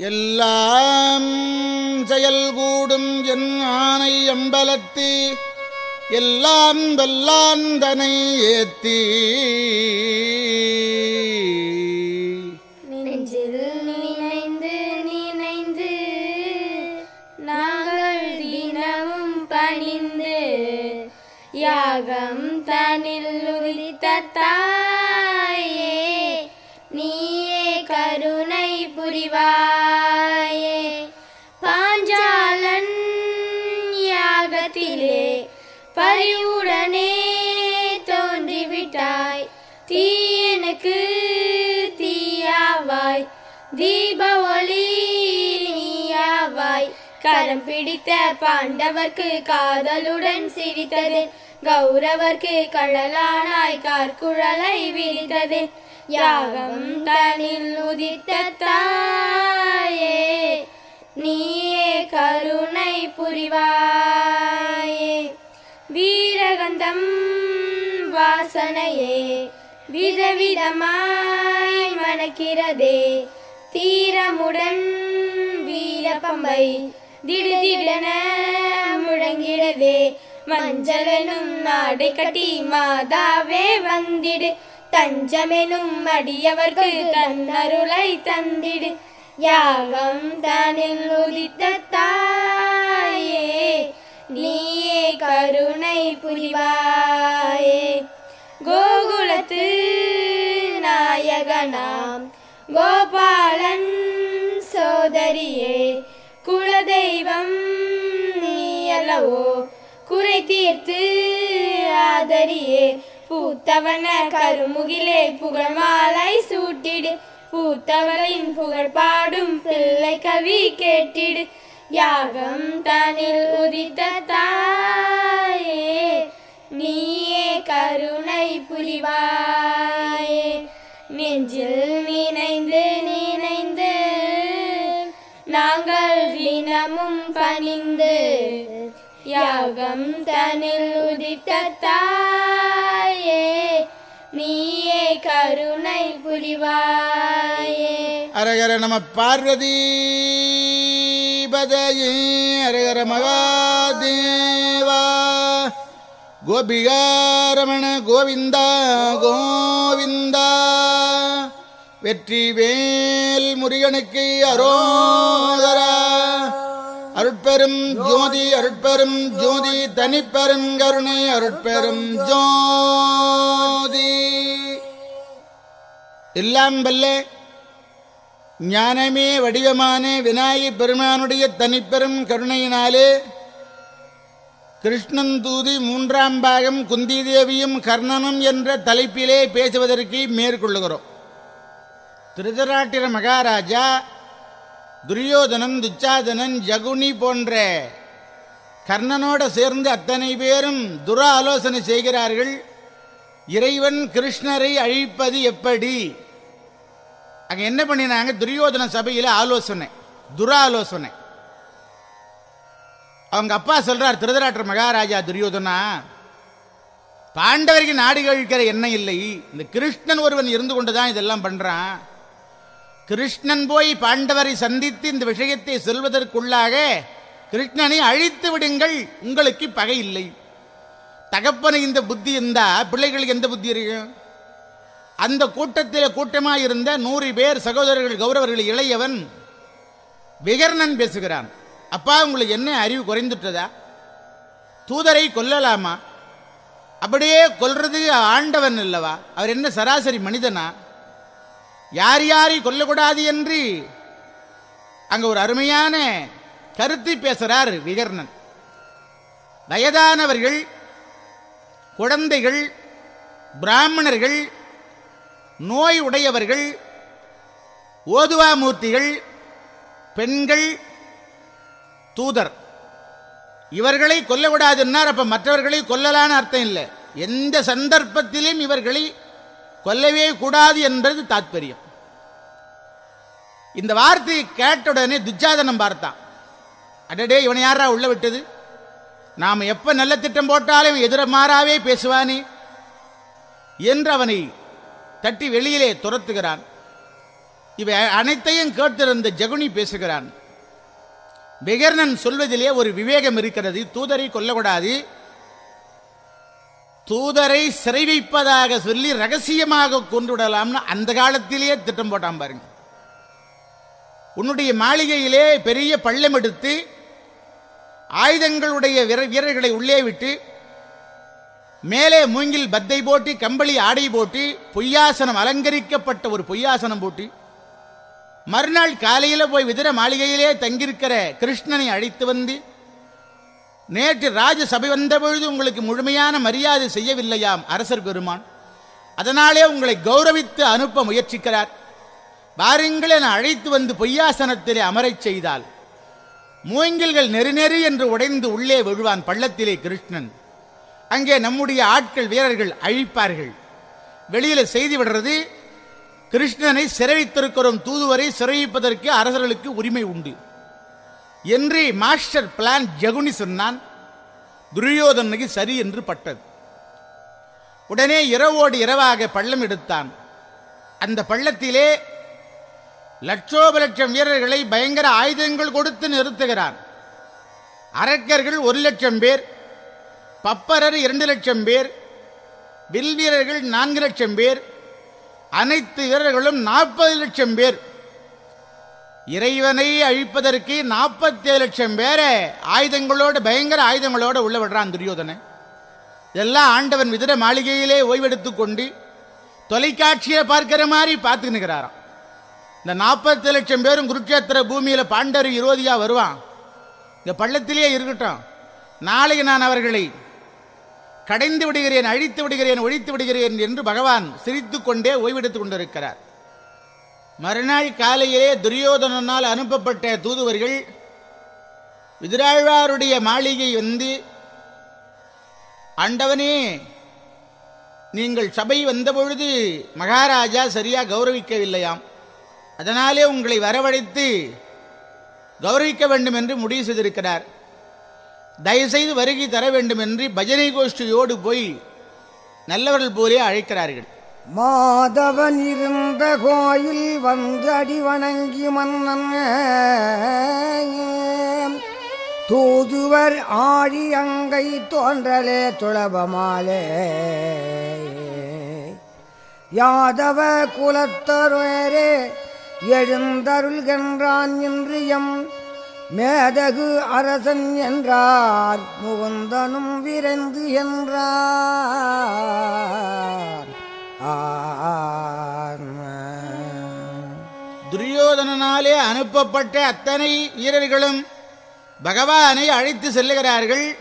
எல்லாம் செயல்கூடும் என் ஆனை அம்பலத்தி எல்லாம் வல்லாந்தனை ஏத்தி. பணிந்து யாகம் தனில் உதித்த விளக்கு தீயாவாய். தீப ஒளி நீயாவாய். கரம் பிடித்த பாண்டவர்க்கு காதலுடன் சிரித்தது. கௌரவர்க்கு கழலானாய் கார்குழலை விரித்தது. யாகம் தனில் உதித்த தாயே நீயே கருணை புரிவாயே. வீரகந்தம் வாசனையே விதவிதமாய் மணக்கிறதே. தீரமுடன் வீரப்பம்பை திடுதிடன முழங்கிடதே மஞ்சளெனும் நாடை கட்டி மாதாவே வந்திடு. தஞ்சமெனும் அடியவர்க்கு தன்னருளை தந்திடு. யாகம் தனில் உதித்த தாயே நீயே கருணை புரிவாயே. கோகுலத்து நாயகனாம். கோபாலன் சோதரியே குலதெய்வம் நீயல்லவோ? குறை தீர்த்து ஆதரியே பூத்தவன கருமுகிலே புகழ் மாலை சூட்டிடு. பூத்தவளின் புகழ் பாடும் பிள்ளை கவி கேட்டிடு. யாகம் தனில் உதித்த தாயே நீயே கருணை புரிவாயே. நெஞ்சில் நினைந்து நினைந்து நாங்கள் தினமும் பணிந்து யாகம் தனில் உதித்த தாயே. நீயே கருணை புரிவாயே. அரகர நம பார்வதி பதயே. அரகர மகாதே. கோபிகாரமண கோவிந்தா கோவிந்தா. வெற்றி வேல் முருகனுக்கு அரோதரா அருட்பெரும் ஜோதி அருட்பெரும் ஜோதி தனிப்பெரும் கருணை அருட்பெரும் ஜோதி. எல்லாம் வல்ல ஞானமே வடிவமான விநாயகப் பெருமானுடைய தனிப்பெரும் கருணையினாலே கிருஷ்ணன் தூதி மூன்றாம் பாகம் குந்தி தேவியும் கர்ணனும் என்ற தலைப்பிலே பேசுவதற்கு மேற்கொள்ளுகிறோம். திருதராட்டிர மகாராஜா துரியோதனன் துச்சாதனன் ஜகுனி போன்ற கர்ணனோட சேர்ந்து அத்தனை பேரும் துர ஆலோசனை செய்கிறார்கள். இறைவன் கிருஷ்ணரை அழிப்பது எப்படி? அங்கே என்ன பண்ணினாங்க? துரியோதன சபையில் ஆலோசனை துர ஆலோசனை அவங்க அப்பா சொல்றார் திருதராட்டர் மகாராஜா துரியோதனா பாண்டவருக்கு நாடு கழிக்கிற எண்ணம் இல்லை. இந்த கிருஷ்ணன் ஒருவன் இருந்து கொண்டுதான் இதெல்லாம் பண்றான். கிருஷ்ணன் போய் பாண்டவரை சந்தித்து இந்த விஷயத்தை சொல்வதற்குள்ளாக கிருஷ்ணனை அழித்து விடுங்கள் உங்களுக்கு பகை இல்லை. தகப்பனை இந்த புத்தி இருந்தா பிள்ளைகளுக்கு எந்த புத்தி இருக்கும்? அந்த கூட்டத்தில் கூட்டமாக இருந்த நூறு பேர் சகோதரர்கள் கௌரவர்கள் இளையவன் விகர்ணன் பேசுகிறான். அப்பா உங்களுக்கு என்ன அறிவு குறைந்துட்டதா? தூதரை கொல்லலாமா? அப்படியே கொல்றது ஆண்டவன் அல்லவா? அவர் என்ன சராசரி மனிதனா? யார் யாரை கொல்லக்கூடாது என்று அங்க ஒரு அருமையான கருத்தை பேசுறார் விகர்ணன். வயதானவர்கள் குழந்தைகள் பிராமணர்கள் நோய் உடையவர்கள் ஓதுவாமூர்த்திகள் பெண்கள் தூதர். இவர்களை கொல்லக்கூடாதுன்னார் அப்ப மற்றவர்களை கொல்லலான்னு அர்த்தம் இல்லை. எந்த சந்தர்ப்பத்திலும் இவர்களை கொல்லவே கூடாது என்பது தாத்பரியம். இந்த வார்த்தையை கேட்டவுடனே துச்சாதனம் பார்த்தான். அடடே இவனை யாரா உள்ள விட்டது? நாம் எப்ப நல்ல திட்டம் போட்டாலும் எதிர மாறாவே பேசுவானே என்று அவனை தட்டி வெளியிலே துரத்துகிறான். இவை அனைத்தையும் கேட்டிருந்த ஜகுனி பேசுகிறான். விகர்ணன் சொல்வதிலே ஒரு விவேகம் இருக்கிறது. தூதரை கொல்லக்கூடாது. தூதரை சிறை வைப்பதாக சொல்லி ரகசியமாக கொண்டுவிடலாம்னு அந்த காலத்திலேயே திட்டம் போட்டான் பாருங்க. உன்னுடைய மாளிகையிலே பெரிய பள்ளம் எடுத்து ஆயுதங்களுடைய வீரர்களை உள்ளே விட்டு மேலே மூங்கில் பத்தை போட்டு கம்பளி ஆடை போட்டு பொய்யாசனம் அலங்கரிக்கப்பட்ட ஒரு பொய்யாசனம் போட்டு. மறுநாள் காலையில் போய் விதிர மாளிகையிலே தங்கியிருக்கிற கிருஷ்ணனை அழைத்து வந்து நேற்று ராஜசபை வந்தபொழுது உங்களுக்கு முழுமையான மரியாதை செய்யவில்லையாம் அரசர் பெருமான். அதனாலே உங்களை கௌரவித்து அனுப்ப முயற்சிக்கிறார். வாருங்கள் என அழைத்து வந்து பொய்யாசனத்திலே அமரச் செய்தால் மூங்கில்கள் நெரு நெரு என்று உடைந்து உள்ளே விழுவான் பள்ளத்திலே கிருஷ்ணன். அங்கே நம்முடைய ஆட்கள் வீரர்கள் அழிப்பார்கள். வெளியில செய்தி விடுறது கிருஷ்ணனை சிறைவித்திருக்கிறோம் தூதுவரை சிறைவிப்பதற்கு அரசர்களுக்கு உரிமை உண்டு. என்று மாஸ்டர் பிளான் ஜகுனி சொன்னான். துரியோதனுக்கு சரி என்று பட்டது. உடனே இரவோடு இரவாக பள்ளம் எடுத்தான். அந்த பள்ளத்திலே லட்சோப லட்சம் வீரர்களை பயங்கர ஆயுதங்கள் கொடுத்து நிறுத்துகிறான். அரக்கர்கள் ஒரு லட்சம் பேர் பப்பரர் இரண்டு லட்சம் பேர் வில் வீரர்கள் நான்கு லட்சம் பேர் அனைத்து வீரர்களும் நாற்பது லட்சம் பேர். இறைவனை அழிப்பதற்கு நாற்பத்தேழு லட்சம் பேரை ஆயுதங்களோடு பயங்கர ஆயுதங்களோடு உள்ள விடுறான் துரியோதனை இதெல்லாம் ஆண்டவன் விதிர மாளிகையிலே ஓய்வெடுத்து கொண்டு தொலைக்காட்சியை பார்க்கிற மாதிரி பார்த்து நிற்கிறாராம் இந்த நாற்பத்தி லட்சம் பேரும் குருட்சேத்திர பூமியில் பாண்டர் விரோதியா வருவான். இந்த பள்ளத்திலேயே இருக்கட்டும். நாளைக்கு நான் அவர்களை கடைந்து விடுகிறேன் அழித்து விடுகிறேன் ஒழித்து விடுகிறேன் என்று பகவான் சிரித்துக் கொண்டே ஓய்வெடுத்துக் கொண்டிருக்கிறார். மறுநாள் காலையிலே துரியோதனனால் அனுப்பப்பட்ட தூதுவர்கள் விதிராழ்வாருடைய மாளிகை வந்து ஆண்டவனே நீங்கள் சபை வந்தபொழுது மகாராஜா சரியா கௌரவிக்கவில்லையாம். அதனாலே உங்களை வரவழைத்து கௌரவிக்க வேண்டும் என்று முடிவு செய்திருக்கிறார். தயவுசெய்து வருகை தர வேண்டும் என்று பஜனை கோஷ்டியோடு போய் நல்லவர்கள் போலே அழைக்கிறார்கள். மாதவன் இருந்த கோயில் வந்து அடி வணங்கி மன்னன் தூதுவர் ஆழி அங்கை தோன்றலே துளபமாலே. யாதவ குலத்தருவரே எழுந்தருள்கின்றான் என்று எம் மேதகு அரசன் என்றார் முகுந்தனும் விரைந்து என்றார். துரியோதனனாலே அனுப்பப்பட்ட அத்தனை வீரர்களும் பகவானை அழைத்து செல்லுகிறார்கள்.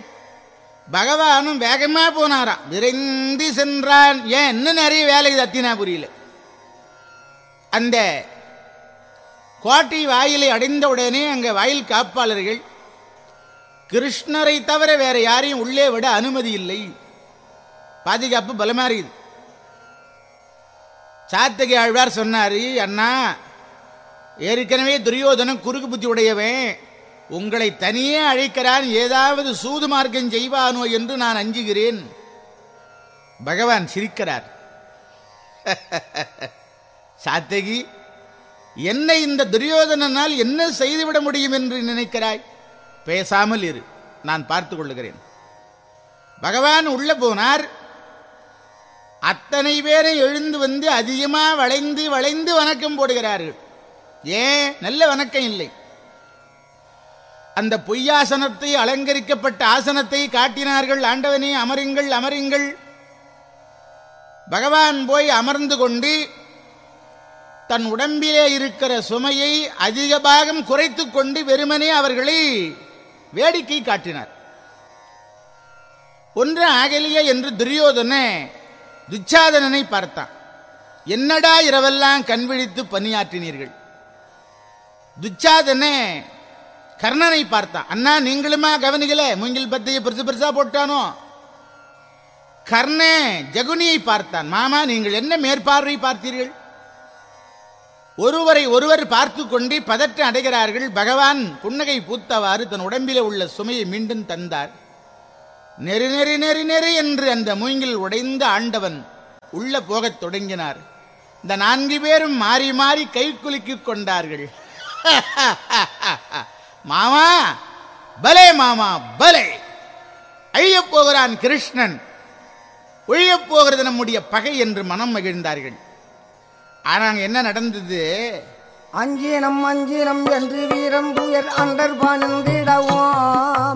பகவானும் வேகமா போனாராம். விரைந்து சென்றான். ஏன்? இன்னும் நிறைய வேலை தத்தினா புரியல அந்த கோட்டை வாயிலை அடைந்தவுடனே அங்கே வாயில் காப்பாளர்கள் கிருஷ்ணரை தவிர வேற யாரையும் உள்ளே விட அனுமதி இல்லை. பாதுகாப்பு பலமாறியது. இருக்குது சாத்தகி ஆழ்வார் சொன்னாரு அண்ணா ஏற்கனவே துரியோதனம் குறுக்கு புத்தி உடையவன். உங்களை தனியே அழைக்கிறான் ஏதாவது சூது மார்க்கம் செய்வானோ என்று நான் அஞ்சுகிறேன். பகவான் சிரிக்கிறார். சாத்தகி என்னை இந்த துரியோதனனால் என்ன செய்துவிட முடியும் என்று நினைக்கிறாய்? பேசாமல் இரு நான் பார்த்துக் கொள்ளுகிறேன். பகவான் உள்ள போனார். அத்தனை பேரை எழுந்து வந்து அதிகமா வளைந்து வளைந்து வணக்கம் போடுகிறார்கள். ஏன் நல்ல வணக்கம் இல்லை. அந்த பொய்யாசனத்தை அலங்கரிக்கப்பட்ட ஆசனத்தை காட்டினார்கள். ஆண்டவனே அமருங்கள் அமருங்கள். பகவான் போய் அமர்ந்து கொண்டு தன் உடம்பிலே இருக்கிற சுமையை அதிக பாகம் குறைத்து கொண்டு வெறுமனே அவர்களை வேடிக்கை காட்டினார். ஒன்று ஆகலிய என்று துரியோதன துச்சாதனனை பார்த்தான். என்னடா இரவெல்லாம் கண்விழித்து பணியாற்றினீர்கள்? துச்சாதன கர்ணனை பார்த்தான். அண்ணா நீங்களுமா கவனிக்கல? மூங்கில் பத்தையை பெருசு பெருசா போட்டானோ? கர்ண ஜகுனியை பார்த்தான். மாமா நீங்கள் என்ன மேற்பார்வை பார்த்தீர்கள்? ஒருவரை ஒருவர் பார்த்து கொண்டு பதற்றம் அடைகிறார்கள். பகவான் புன்னகை பூத்தவாறு தன் உடம்பிலே உள்ள சுமையை மீண்டும் தந்தார். நெரு நெரு நெரு நெரு என்று அந்த மூங்கில் உடைந்த ஆண்டவன் உள்ள போகத் தொடங்கினார். இந்த நான்கு பேரும் மாறி மாறி கை குலுக்கிக் கொண்டார்கள். மாமா பலே மாமா பலே. அழியப் போகிறான் கிருஷ்ணன். ஒழியப் போகிறது நம்முடைய பகை என்று மனம் மகிழ்ந்தார்கள். ஆனால் என்ன நடந்தது? அஞ்சினம் அஞ்சினம் என்று வீரம் துயர் பணிந்திடவோம்.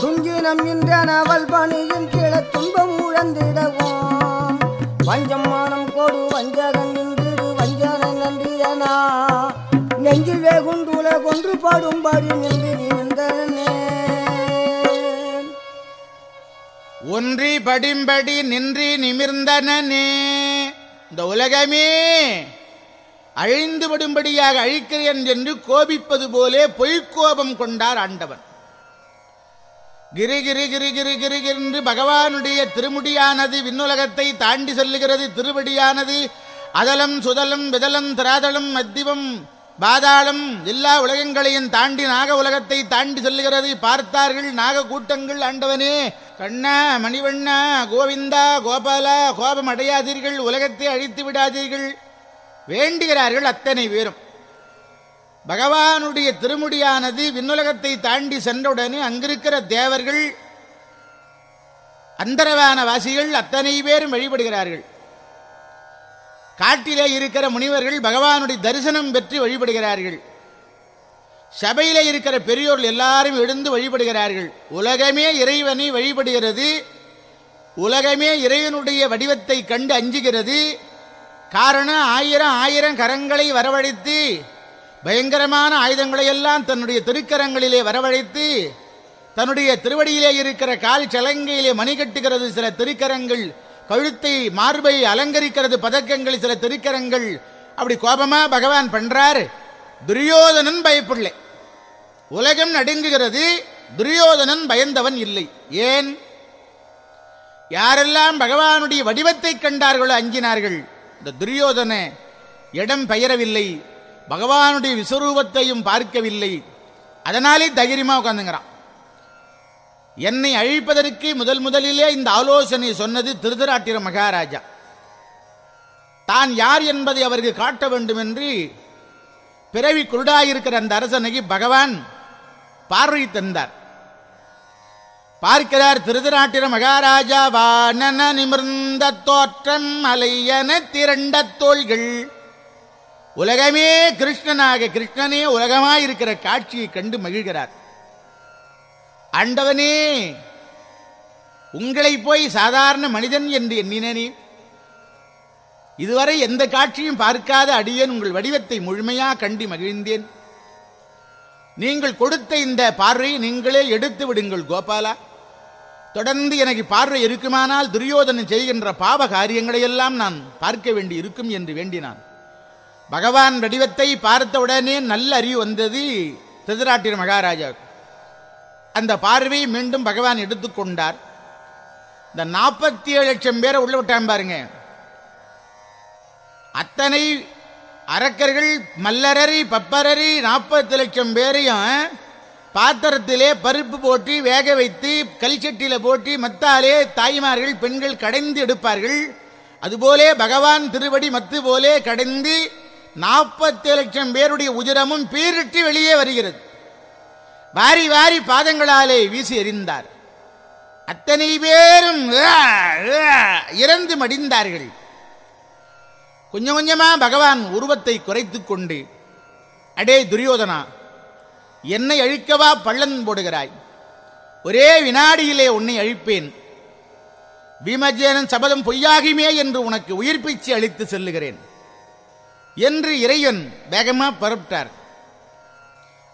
துஞ்சினம் இன்றனவல் பணியின் கீழ துன்பம் உழந்திடவோம். வஞ்சம் மானம் கொடு வஞ்சகன் நின்றிடு வஞ்சனை நன்றியனா. நெஞ்சில் வேகுண்டுல கொன்று பாடும்படி நின்று நின்றனே. ஒன்றி படிம்படி நின்றி நிமிர்ந்தனனே. இந்த உலகமே அழிந்துவிடும்படியாக அழிக்கிறேன் என்று கோபிப்பது போலே பொய்க்கோபம் கொண்டார் ஆண்டவன் கிரி கிரி கிரி கிரி கிரி என்று பகவானுடைய திருமுடியானது விண்ணுலகத்தை தாண்டி செல்லுகிறது. திருவடியானது அதலம் சுதலம் விதலம் திராதலம் மத்திவம் பாதாளம் எல்லா உலகங்களையும் தாண்டி நாக உலகத்தை தாண்டி செல்கிறது பார்த்தார்கள் நாக கூட்டங்கள் ஆண்டவனே. கண்ணா மணிவண்ணா கோவிந்தா கோபாலா கோபம் அடையாதீர்கள் உலகத்தை அழித்து விடாதீர்கள். வேண்டுகிறார்கள் அத்தனை பேரும். பகவானுடைய திருமுடியானது விண்ணுலகத்தை தாண்டி சென்றவுடனே அங்கிருக்கிற தேவர்கள் அந்தரவான வாசிகள் அத்தனை பேரும் வழிபடுகிறார்கள். காட்டிலே இருக்கிற முனிவர்கள் பகவானுடைய தரிசனம் பெற்று வழிபடுகிறார்கள். சபையில் இருக்கிற பெரியோர்கள் எல்லாரும் எழுந்து வழிபடுகிறார்கள். உலகமே இறைவனை வழிபடுகிறது. உலகமே இறைவனுடைய வடிவத்தை கண்டு அஞ்சுகிறது. காரணம் ஆயிரம் ஆயிரம் கரங்களை வரவழைத்து பயங்கரமான ஆயுதங்களை எல்லாம் தன்னுடைய திருக்கரங்களிலே வரவழைத்து தன்னுடைய திருவடியிலே இருக்கிற கால் சலங்கையிலே மணி கட்டுகிறது சில திருக்கரங்கள். கழுத்தை மார்பை அலங்கரிக்கிறது பதக்கங்கள் சில திருக்கரங்கள். அப்படி கோபமா பகவான் பண்றாரு. துரியோதனன் பயப்பில்லை உலகம் நடுங்குகிறது துரியோதனன் பயந்தவன் இல்லை. ஏன்? யாரெல்லாம் பகவானுடைய வடிவத்தை கண்டார்களோ அஞ்சினார்கள். இந்த துரியோதன இடம் பெயரவில்லை. பகவானுடைய விஸ்வரூபத்தையும் பார்க்கவில்லை. அதனாலே தைரியமா உட்காந்துங்கிறான் என்னை அழிப்பதற்கு முதல் முதலிலே இந்த ஆலோசனை சொன்னது திருதராட்டிர மகாராஜா. தான் யார் என்பதை அவருக்கு காட்ட வேண்டும் என்று பிறவி குருடாயிருக்கிற அந்த அரசனுக்கு பகவான் பார்வை தந்தார். பார்க்கிறார் திருதராட்டிர மகாராஜா வானன நிமிர்ந்த தோற்றம் அலையன திரண்ட தோள்கள். உலகமே கிருஷ்ணனாக கிருஷ்ணனே உலகமாயிருக்கிற காட்சியை கண்டு மகிழ்கிறார். ஆண்டவனே உங்களை போய் சாதாரண மனிதன் என்று எண்ணினேன் இதுவரை எந்த காட்சியும் பார்க்காத அடியேன் உங்கள் வடிவத்தை முழுமையாக கண்டு மகிழ்ந்தேன். நீங்கள் கொடுத்த இந்த பார்வையை நீங்களே எடுத்து விடுங்கள் கோபாலா. தொடர்ந்து எனக்கு பார்வை இருக்குமானால் துரியோதனன் செய்கின்ற பாவ காரியங்களையெல்லாம் நான் பார்க்க வேண்டி இருக்கும் என்று வேண்டினான். பகவான் வடிவத்தை பார்த்தவுடனே நல்ல அறிவு வந்தது திருதராட்டிர மகாராஜா அந்த பார்வையை மீண்டும் பகவான் எடுத்துக்கொண்டார் இந்த நாற்பத்தி ஏழு லட்சம் பேரை உள்ள விட்டான் பாருங்க. அத்தனை அரக்கர்கள் மல்லரரி பப்பரரி நாற்பத்தி லட்சம் பேரையும் பாத்திரத்திலே பருப்பு போட்டி வேக வைத்து கல்சட்டியில போட்டி மத்தாலே தாய்மார்கள் பெண்கள் கடைந்து எடுப்பார்கள். அதுபோலே பகவான் திருவடி மத்து போலே கடைந்து நாற்பத்தி லட்சம் பேருடைய உதிரமும் பீரிட்டு வெளியே வருகிறது. வாரி வாரி பாதங்களாலே வீசி எறிந்தார். அத்தனை பேரும் இறந்து மடிந்தார்கள். கொஞ்சம் கொஞ்சமா பகவான் உருவத்தை குறைத்துக் கொண்டு அடே துரியோதனா என்னை அழிக்கவா பள்ளன் போடுகிறாய்? ஒரே வினாடியிலே உன்னை அழிப்பேன். பீமஜேனன் சபதம் பொய்யாகுமே என்று உனக்கு உயிர்ப்பிச்சு அளித்து செல்லுகிறேன். என்று இறையன் வேகமாக பரப்பிட்டார்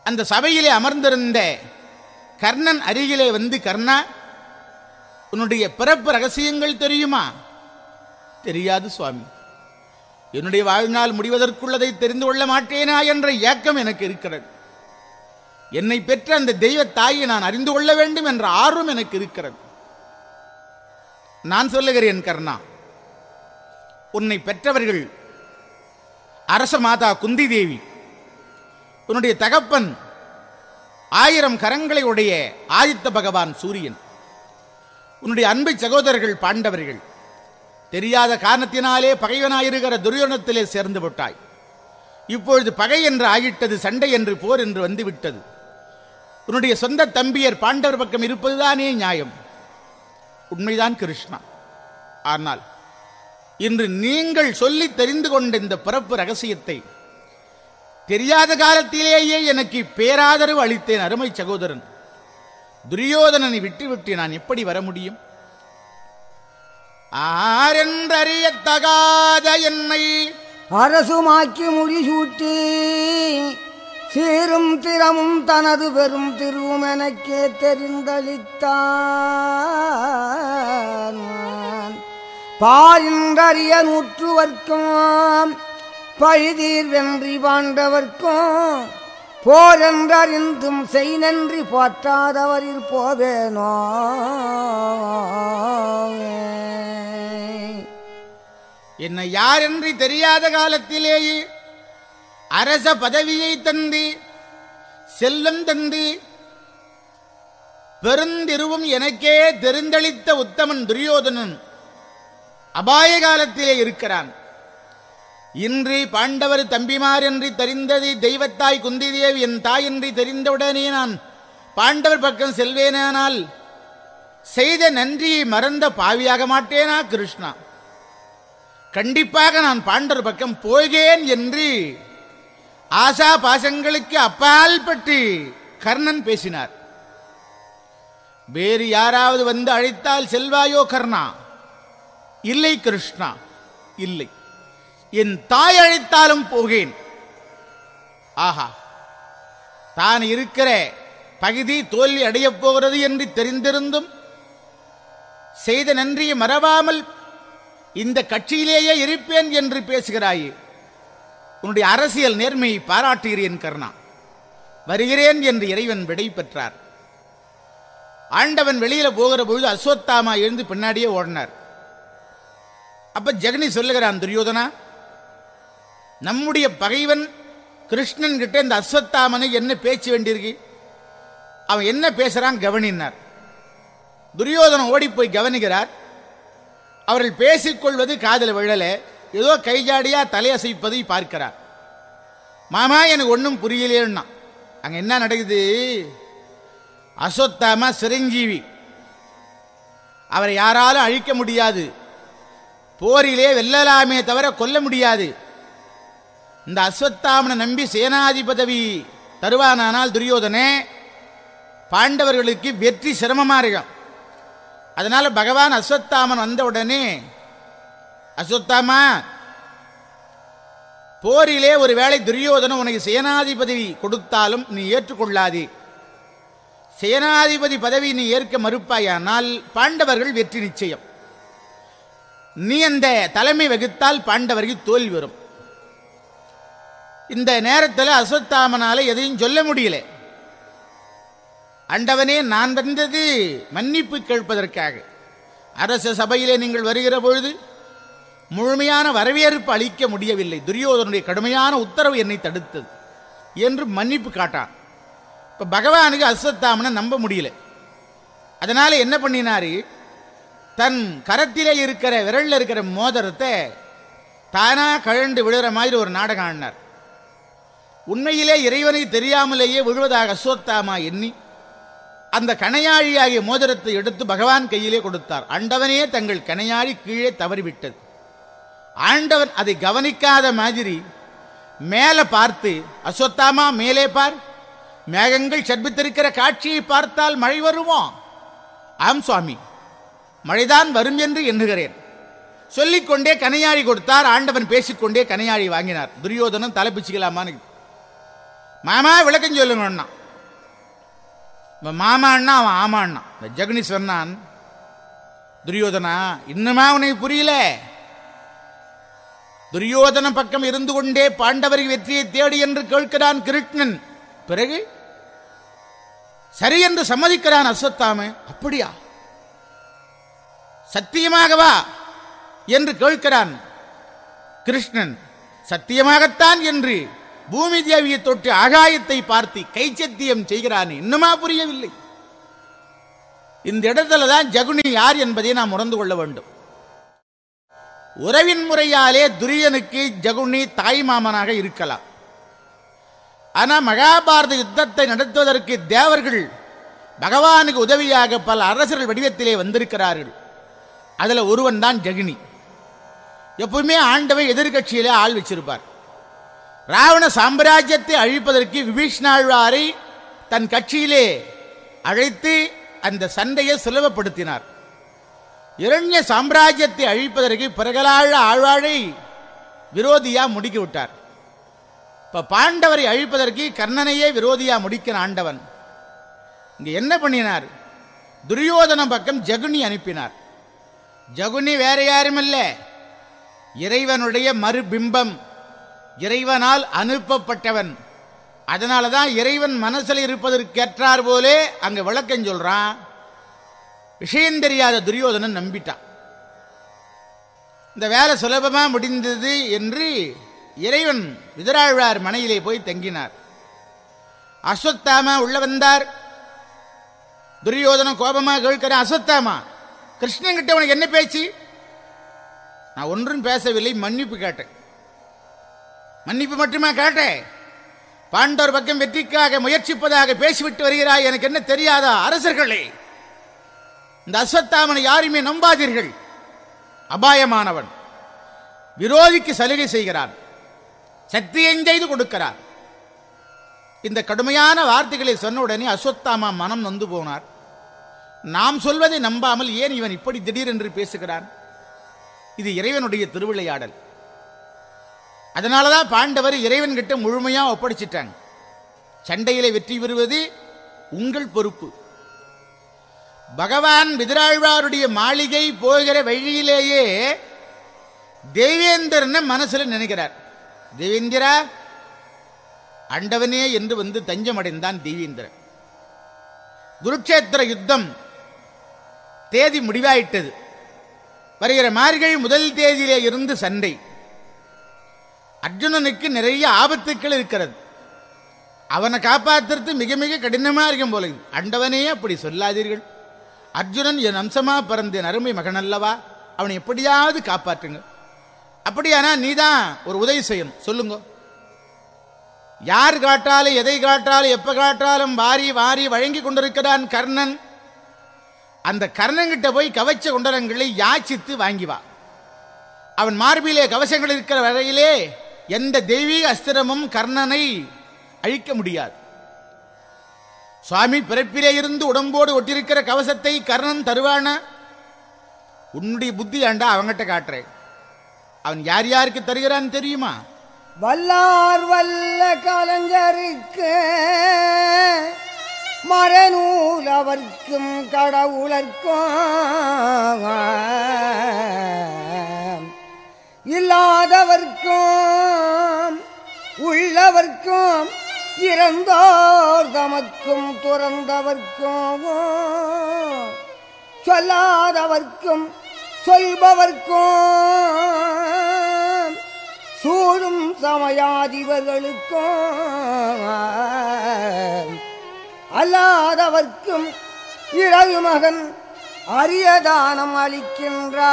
அந்த சபையிலே அமர்ந்திருந்த கர்ணன் அருகிலே வந்து கர்ணா உன்னுடைய பிறப்பு ரகசியங்கள் தெரியுமா? தெரியாது சுவாமி. என்னுடைய வாழ்நாள் முடிவதற்குள்ளதை தெரிந்து கொள்ள மாட்டேனா? என்ற ஏக்கம் எனக்கு இருக்கிறது. என்னை பெற்ற அந்த தெய்வ தாயை நான் அறிந்து கொள்ள வேண்டும் என்ற ஆர்வம் எனக்கு இருக்கிறது. நான் சொல்லுகிறேன் கர்ணா உன்னை பெற்றவர்கள் அரச மாதா குந்தி தேவி உன்னுடைய தகப்பன் ஆயிரம் கரங்களை உடைய ஆதித்த பகவான் சூரியன். உன்னுடைய அன்பை சகோதரர்கள் பாண்டவர்கள் தெரியாத காரணத்தினாலே பகைவனாயிருக்கிற துரியோனத்திலே சேர்ந்து விட்டாய். இப்பொழுது பகை என்று ஆகிட்டது சண்டை என்று போர் என்று வந்துவிட்டது. உன்னுடைய சொந்த தம்பியர் பாண்டவர் பக்கம் இருப்பதுதானே நியாயம். உண்மைதான் கிருஷ்ணா. ஆனால் இன்று நீங்கள் சொல்லி தெரிந்து கொண்ட இந்த பிறப்பு ரகசியத்தை தெரியாத காலத்திலேயே எனக்கு பேராதரவு அளித்தேன் அருமை சகோதரன். துரியோதனனை விட்டுவிட்டு நான் எப்படி வர முடியும்? ஆரென்றறியத்தகாத என்னை அரசுமாக்கி முடிசூட்டி சீரும் திறமும் தனது பெரும் திருவும் எனக்கே தெரிந்தளித்தான் பாரின்றறிய நூற்று வர்க்கம் பழுதீர் வென்றி பாண்டவர்க்கும் போரென்றறிந்தும் செய் நன்றி போற்றாதவரில் போவேனோ. என்னை யாரென்று தெரியாத காலத்திலேயே அரச பதவியை தந்து செல்லம் தந்து பெருந்திருவும் எனக்கே தெரிந்தளித்த உத்தமன் துரியோதனன் அபாய காலத்திலே இருக்கிறான். இன்று பாண்டவர் தம்பிமார் என்று தெரிந்தது தெய்வத்தாய் குந்தி தேவி என் தாய் என்று தெரிந்தவுடனே நான் பாண்டவர் பக்கம் செல்வேனானால் செய்த நன்றியை மறந்த பாவியாக மாட்டேனா கிருஷ்ணா? கண்டிப்பாக நான் பாண்டவர் பக்கம் போகேன் என்று ஆசா பாசங்களுக்கு அப்பால் பற்றி கர்ணன் பேசினார். வேறு யாராவது வந்து அழைத்தால் செல்வாயோ கர்ணா? இல்லை கிருஷ்ணா இல்லை. என் தாய் அழைத்தாலும் போகேன். ஆஹா தான் இருக்கிற பகுதி தோல்வி அடையப் போகிறது என்று தெரிந்திருந்தும் செய்த நன்றியை மறவாமல் இந்த கட்சியிலேயே இருப்பேன் என்று பேசுகிறாயே. உன்னுடைய அரசியல் நேர்மையை பாராட்டுகிறேன் கர்ணா. வருகிறேன் என்று இறைவன் விடை பெற்றார். ஆண்டவன் வெளியில போகிற பொழுது அஸ்வத்தாமா எழுந்து பின்னாடியே ஓடினார். அப்ப ஜெகனி சொல்லுகிறான் துரியோதனா நம்முடைய பகைவன் கிருஷ்ணன் கிட்ட இந்த அஸ்வத்தாமனை என்ன பேச்சு வேண்டியிருக்கு? அவன் என்ன பேசுறான் கவனினார். துரியோதனம் ஓடி போய் கவனிக்கிறார். அவர்கள் பேசிக்கொள்வது காதல் விழல. ஏதோ கைஜாடியா தலையசைப்பதை பார்க்கிறார். மாமா எனக்கு ஒன்றும் புரியலேன்னா. அங்க என்ன நடக்குது? அஸ்வத்தாமா சிரஞ்சீவி. அவரை யாராலும் அழிக்க முடியாது. போரிலே வெல்லலாமே தவிர கொல்ல முடியாது. இந்த அஸ்வத்தாமனை நம்பி சேனாதி பதவி தருவானானால் துரியோதனே பாண்டவர்களுக்கு வெற்றி சிரமமாக இருக்கும். அதனால் பகவான் அஸ்வத்தாமன் வந்த உடனே அஸ்வத்தாமா போரிலே ஒரு வேளை துரியோதனம் உனக்கு சேனாதிபதி கொடுத்தாலும் நீ ஏற்றுக்கொள்ளாதே. சேனாதிபதி பதவி நீ ஏற்க மறுப்பாயானால் பாண்டவர்கள் வெற்றி நிச்சயம். நீ அந்த தலைமை வகுத்தால் பாண்டவர்கள் தோல்வி வரும். இந்த நேரத்தில் அஸ்வத்தாமனால எதையும் சொல்ல முடியல. அண்டவனே நான் வந்தது மன்னிப்பு கேட்பதற்காக. அரச சபையிலே நீங்கள் வருகிற பொழுது முழுமையான வரவேற்பு அளிக்க முடியவில்லை. துரியோதனுடைய கடுமையான உத்தரவு என்னை தடுத்தது என்று மன்னிப்பு காட்டான். இப்போ பகவானுக்கு அஸ்வத்தாமனை நம்ப முடியல. அதனால் என்ன பண்ணினார்? தன் கரத்திலே இருக்கிற விரல்ல இருக்கிற மோதிரத்தை தானாக கழண்டு விழுற மாதிரி ஒரு நாடகம் ஆடினார். உண்மையிலே இறைவனை தெரியாமலேயே விழுவதாக அஸ்வத்தாமா எண்ணி அந்த கணையாழியாகிய மோதிரத்தை எடுத்து பகவான் கையிலே கொடுத்தார். ஆண்டவனே தங்கள் கணையாழி கீழே தவறிவிட்டது. ஆண்டவன் அதை கவனிக்காத மாதிரி மேலே பார்த்து அஸ்வத்தாமா மேலே பார். மேகங்கள் சர்பித்திருக்கிற காட்சியை பார்த்தால் மழை வருமோ? ஆம் சுவாமி. மழைதான் வரும் என்று எண்ணுகிறேன். சொல்லிக்கொண்டே கனையாழி கொடுத்தார். ஆண்டவன் பேசிக்கொண்டே கனையாழி வாங்கினார். துரியோதனன் தலைப்பிச்சுக்கலாமான்னு மாமா விளக்கம் சொல்லுங்கண்ணா மாமா அண்ணா அவன் ஆமாண்ணா இந்த ஜெகனி சொன்னான் துரியோதனா இன்னுமா உனக்கு புரியல? துரியோதன பக்கம் இருந்து கொண்டே பாண்டவரின் வெற்றியை தேடி என்று கேட்கிறான் கிருஷ்ணன். பிறகு? சரி என்று சம்மதிக்கிறான் அஸ்வத்தாம. அப்படியா? சத்தியமாகவா? என்று கேட்கிறான் கிருஷ்ணன். சத்தியமாகத்தான் என்று. பூமி தேவியை தொட்டு ஆகாயத்தை பார்த்து கைச்சத்தியம் செய்கிறான். இன்னுமா புரியவில்லை. இந்த இடத்துல தான் ஜகுனி யார் என்பதை நாம் உணர்ந்து கொள்ள வேண்டும். உறவின் முறையாலே துரியனுக்கு ஜகுனி தாய்மாமனாக இருக்கலாம். ஆனா மகாபாரத யுத்தத்தை நடத்துவதற்கு தேவர்கள் பகவானுக்கு உதவியாக பல அரசர்கள் வடிவத்திலே வந்திருக்கிறார்கள். அதுல ஒருவன் தான் ஜகினி. எப்பவுமே ஆண்டவை எதிர்கட்சியிலே ஆள் வச்சிருப்பார். ராவண சாம்ராஜ்யத்தை அழிப்பதற்கு விபீஷ்ணாழ்வாரை தன் கட்சியிலே அழைத்து அந்த சண்டையை சுலபப்படுத்தினார். இரண்ய சாம்ராஜ்யத்தை அழிப்பதற்கு பிறகலாழ ஆழ்வாழை விரோதியா முடுக்கி விட்டார். இப்ப பாண்டவரை அழிப்பதற்கு கர்ணனையே விரோதியா முடிக்கிற ஆண்டவன். இங்க என்ன பண்ணினார்? துரியோதன பக்கம் ஜகுனி அனுப்பினார். ஜகுனி வேற யாருமில்ல? இறைவனுடைய மறுபிம்பம். இறைவனால் அனுப்பப்பட்டவன். அதனால தான் இறைவன் மனசில் இருப்பதற்கேற்றார் போலே அங்கே விளக்கம் சொல்றான். விஷயம் தெரியாத துரியோதனன் நம்பிட்டான். இந்த வேலை சுலபமா முடிந்தது என்று இறைவன் விதராழ்வார் மனையிலே போய் தங்கினார். அஸ்வத்தாமா உள்ள வந்தார். துரியோதனம் கோபமாக கேட்கிற அஸ்வத்தாமா கிருஷ்ணன் கிட்ட உனக்கு என்ன பேச்சு? நான் ஒன்றும் பேசவில்லை மன்னிப்பு கேட்டேன். மன்னிப்பு மட்டுமா கேட்டேன் பாண்டோர் பக்கம் வெற்றிக்காக முயற்சிப்பதாக பேசிவிட்டு வருகிறாய் எனக்கு என்ன தெரியாதா அரசர்களே? இந்த அஸ்வத்தாமனை யாருமே நம்பாதீர்கள். அபாயமானவன். விரோதிக்கு சலுகை செய்கிறான். சத்தியம் செய்து கொடுக்கிறான். இந்த கடுமையான வார்த்தைகளை சொன்ன உடனே அஸ்வத்தாமா மனம் நொந்து போனார். நாம் சொல்வதை நம்பாமல் ஏன் இவன் இப்படி திடீரென்று பேசுகிறான்? இது இறைவனுடைய திருவிளையாடல். அதனாலதான் பாண்டவர் இறைவன் கிட்ட முழுமையா ஒப்படைச்சிட்டாங்க. சண்டையிலே வெற்றி பெறுவது உங்கள் பொறுப்பு. பகவான் விதிராழ்வாருடைய மாளிகை போகிற வழியிலேயே தேவேந்திரன் மனசில் நினைக்கிறார். தேவேந்திரா அண்டவனே என்று வந்து தஞ்சமடைந்தான் தேவேந்திரன். குருக்ஷேத்திர யுத்தம் தேதி முடிவாயிட்டது. வருகிற மார்கழி முதல் தேதியிலே இருந்து சண்டை. அர்ஜுனனுக்கு நிறைய ஆபத்துக்கள் இருக்கிறது. அவனை காப்பாத்துறது மிக மிக கடினமாக இருக்கும் போல அண்டவனே அப்படி சொல்லாதீர்கள். அர்ஜுனன் என் அம்சமாக பிறந்த அருமை மகன் அல்லவா? அவனை எப்படியாவது காப்பாற்றுங்க அப்படியானா நீதான் ஒரு உதவி செய்யணும். சொல்லுங்க. யார் காட்டாலும் எதை காட்டாலும் எப்ப காட்டாலும் வாரி வாரி வழங்கி கொண்டிருக்கிறான் கர்ணன்? அந்த கர்ணங்கிட்ட போய் கவச்ச குண்டலங்களை யாச்சித்து வாங்கி வா. அவன் மார்பிலே கவசங்கள் இருக்கிற வரையிலே எந்த தெய்வீக அஸ்திரமும் கர்ணனை அழிக்க முடியாது. சுவாமி பிறப்பிலே இருந்து உடம்போடு ஒட்டிருக்கிற கவசத்தை கர்ணன் தருவான? உன்னுடைய புத்தி ஆண்டா அவங்கிட்ட காட்டுறேன் அவன் யார் யாருக்கு தருகிறான் தெரியுமா? வல்லார் வல்ல கலைஞருக்கு மரநூல் அவர்க்கும் கடவுளர்க்கும் இல்லாதவர்க்கும் உள்ளவர்க்கும் இறந்தோர் தமக்கும் துறந்தவர்க்கும். சொல்லாதவர்க்கும் சொல்பவர்க்கும். சூழும் சமயாதிபர்களுக்கும். அல்லாதவர்க்கும் இறகு மகன் அரிய தானம் அளிக்கின்றான்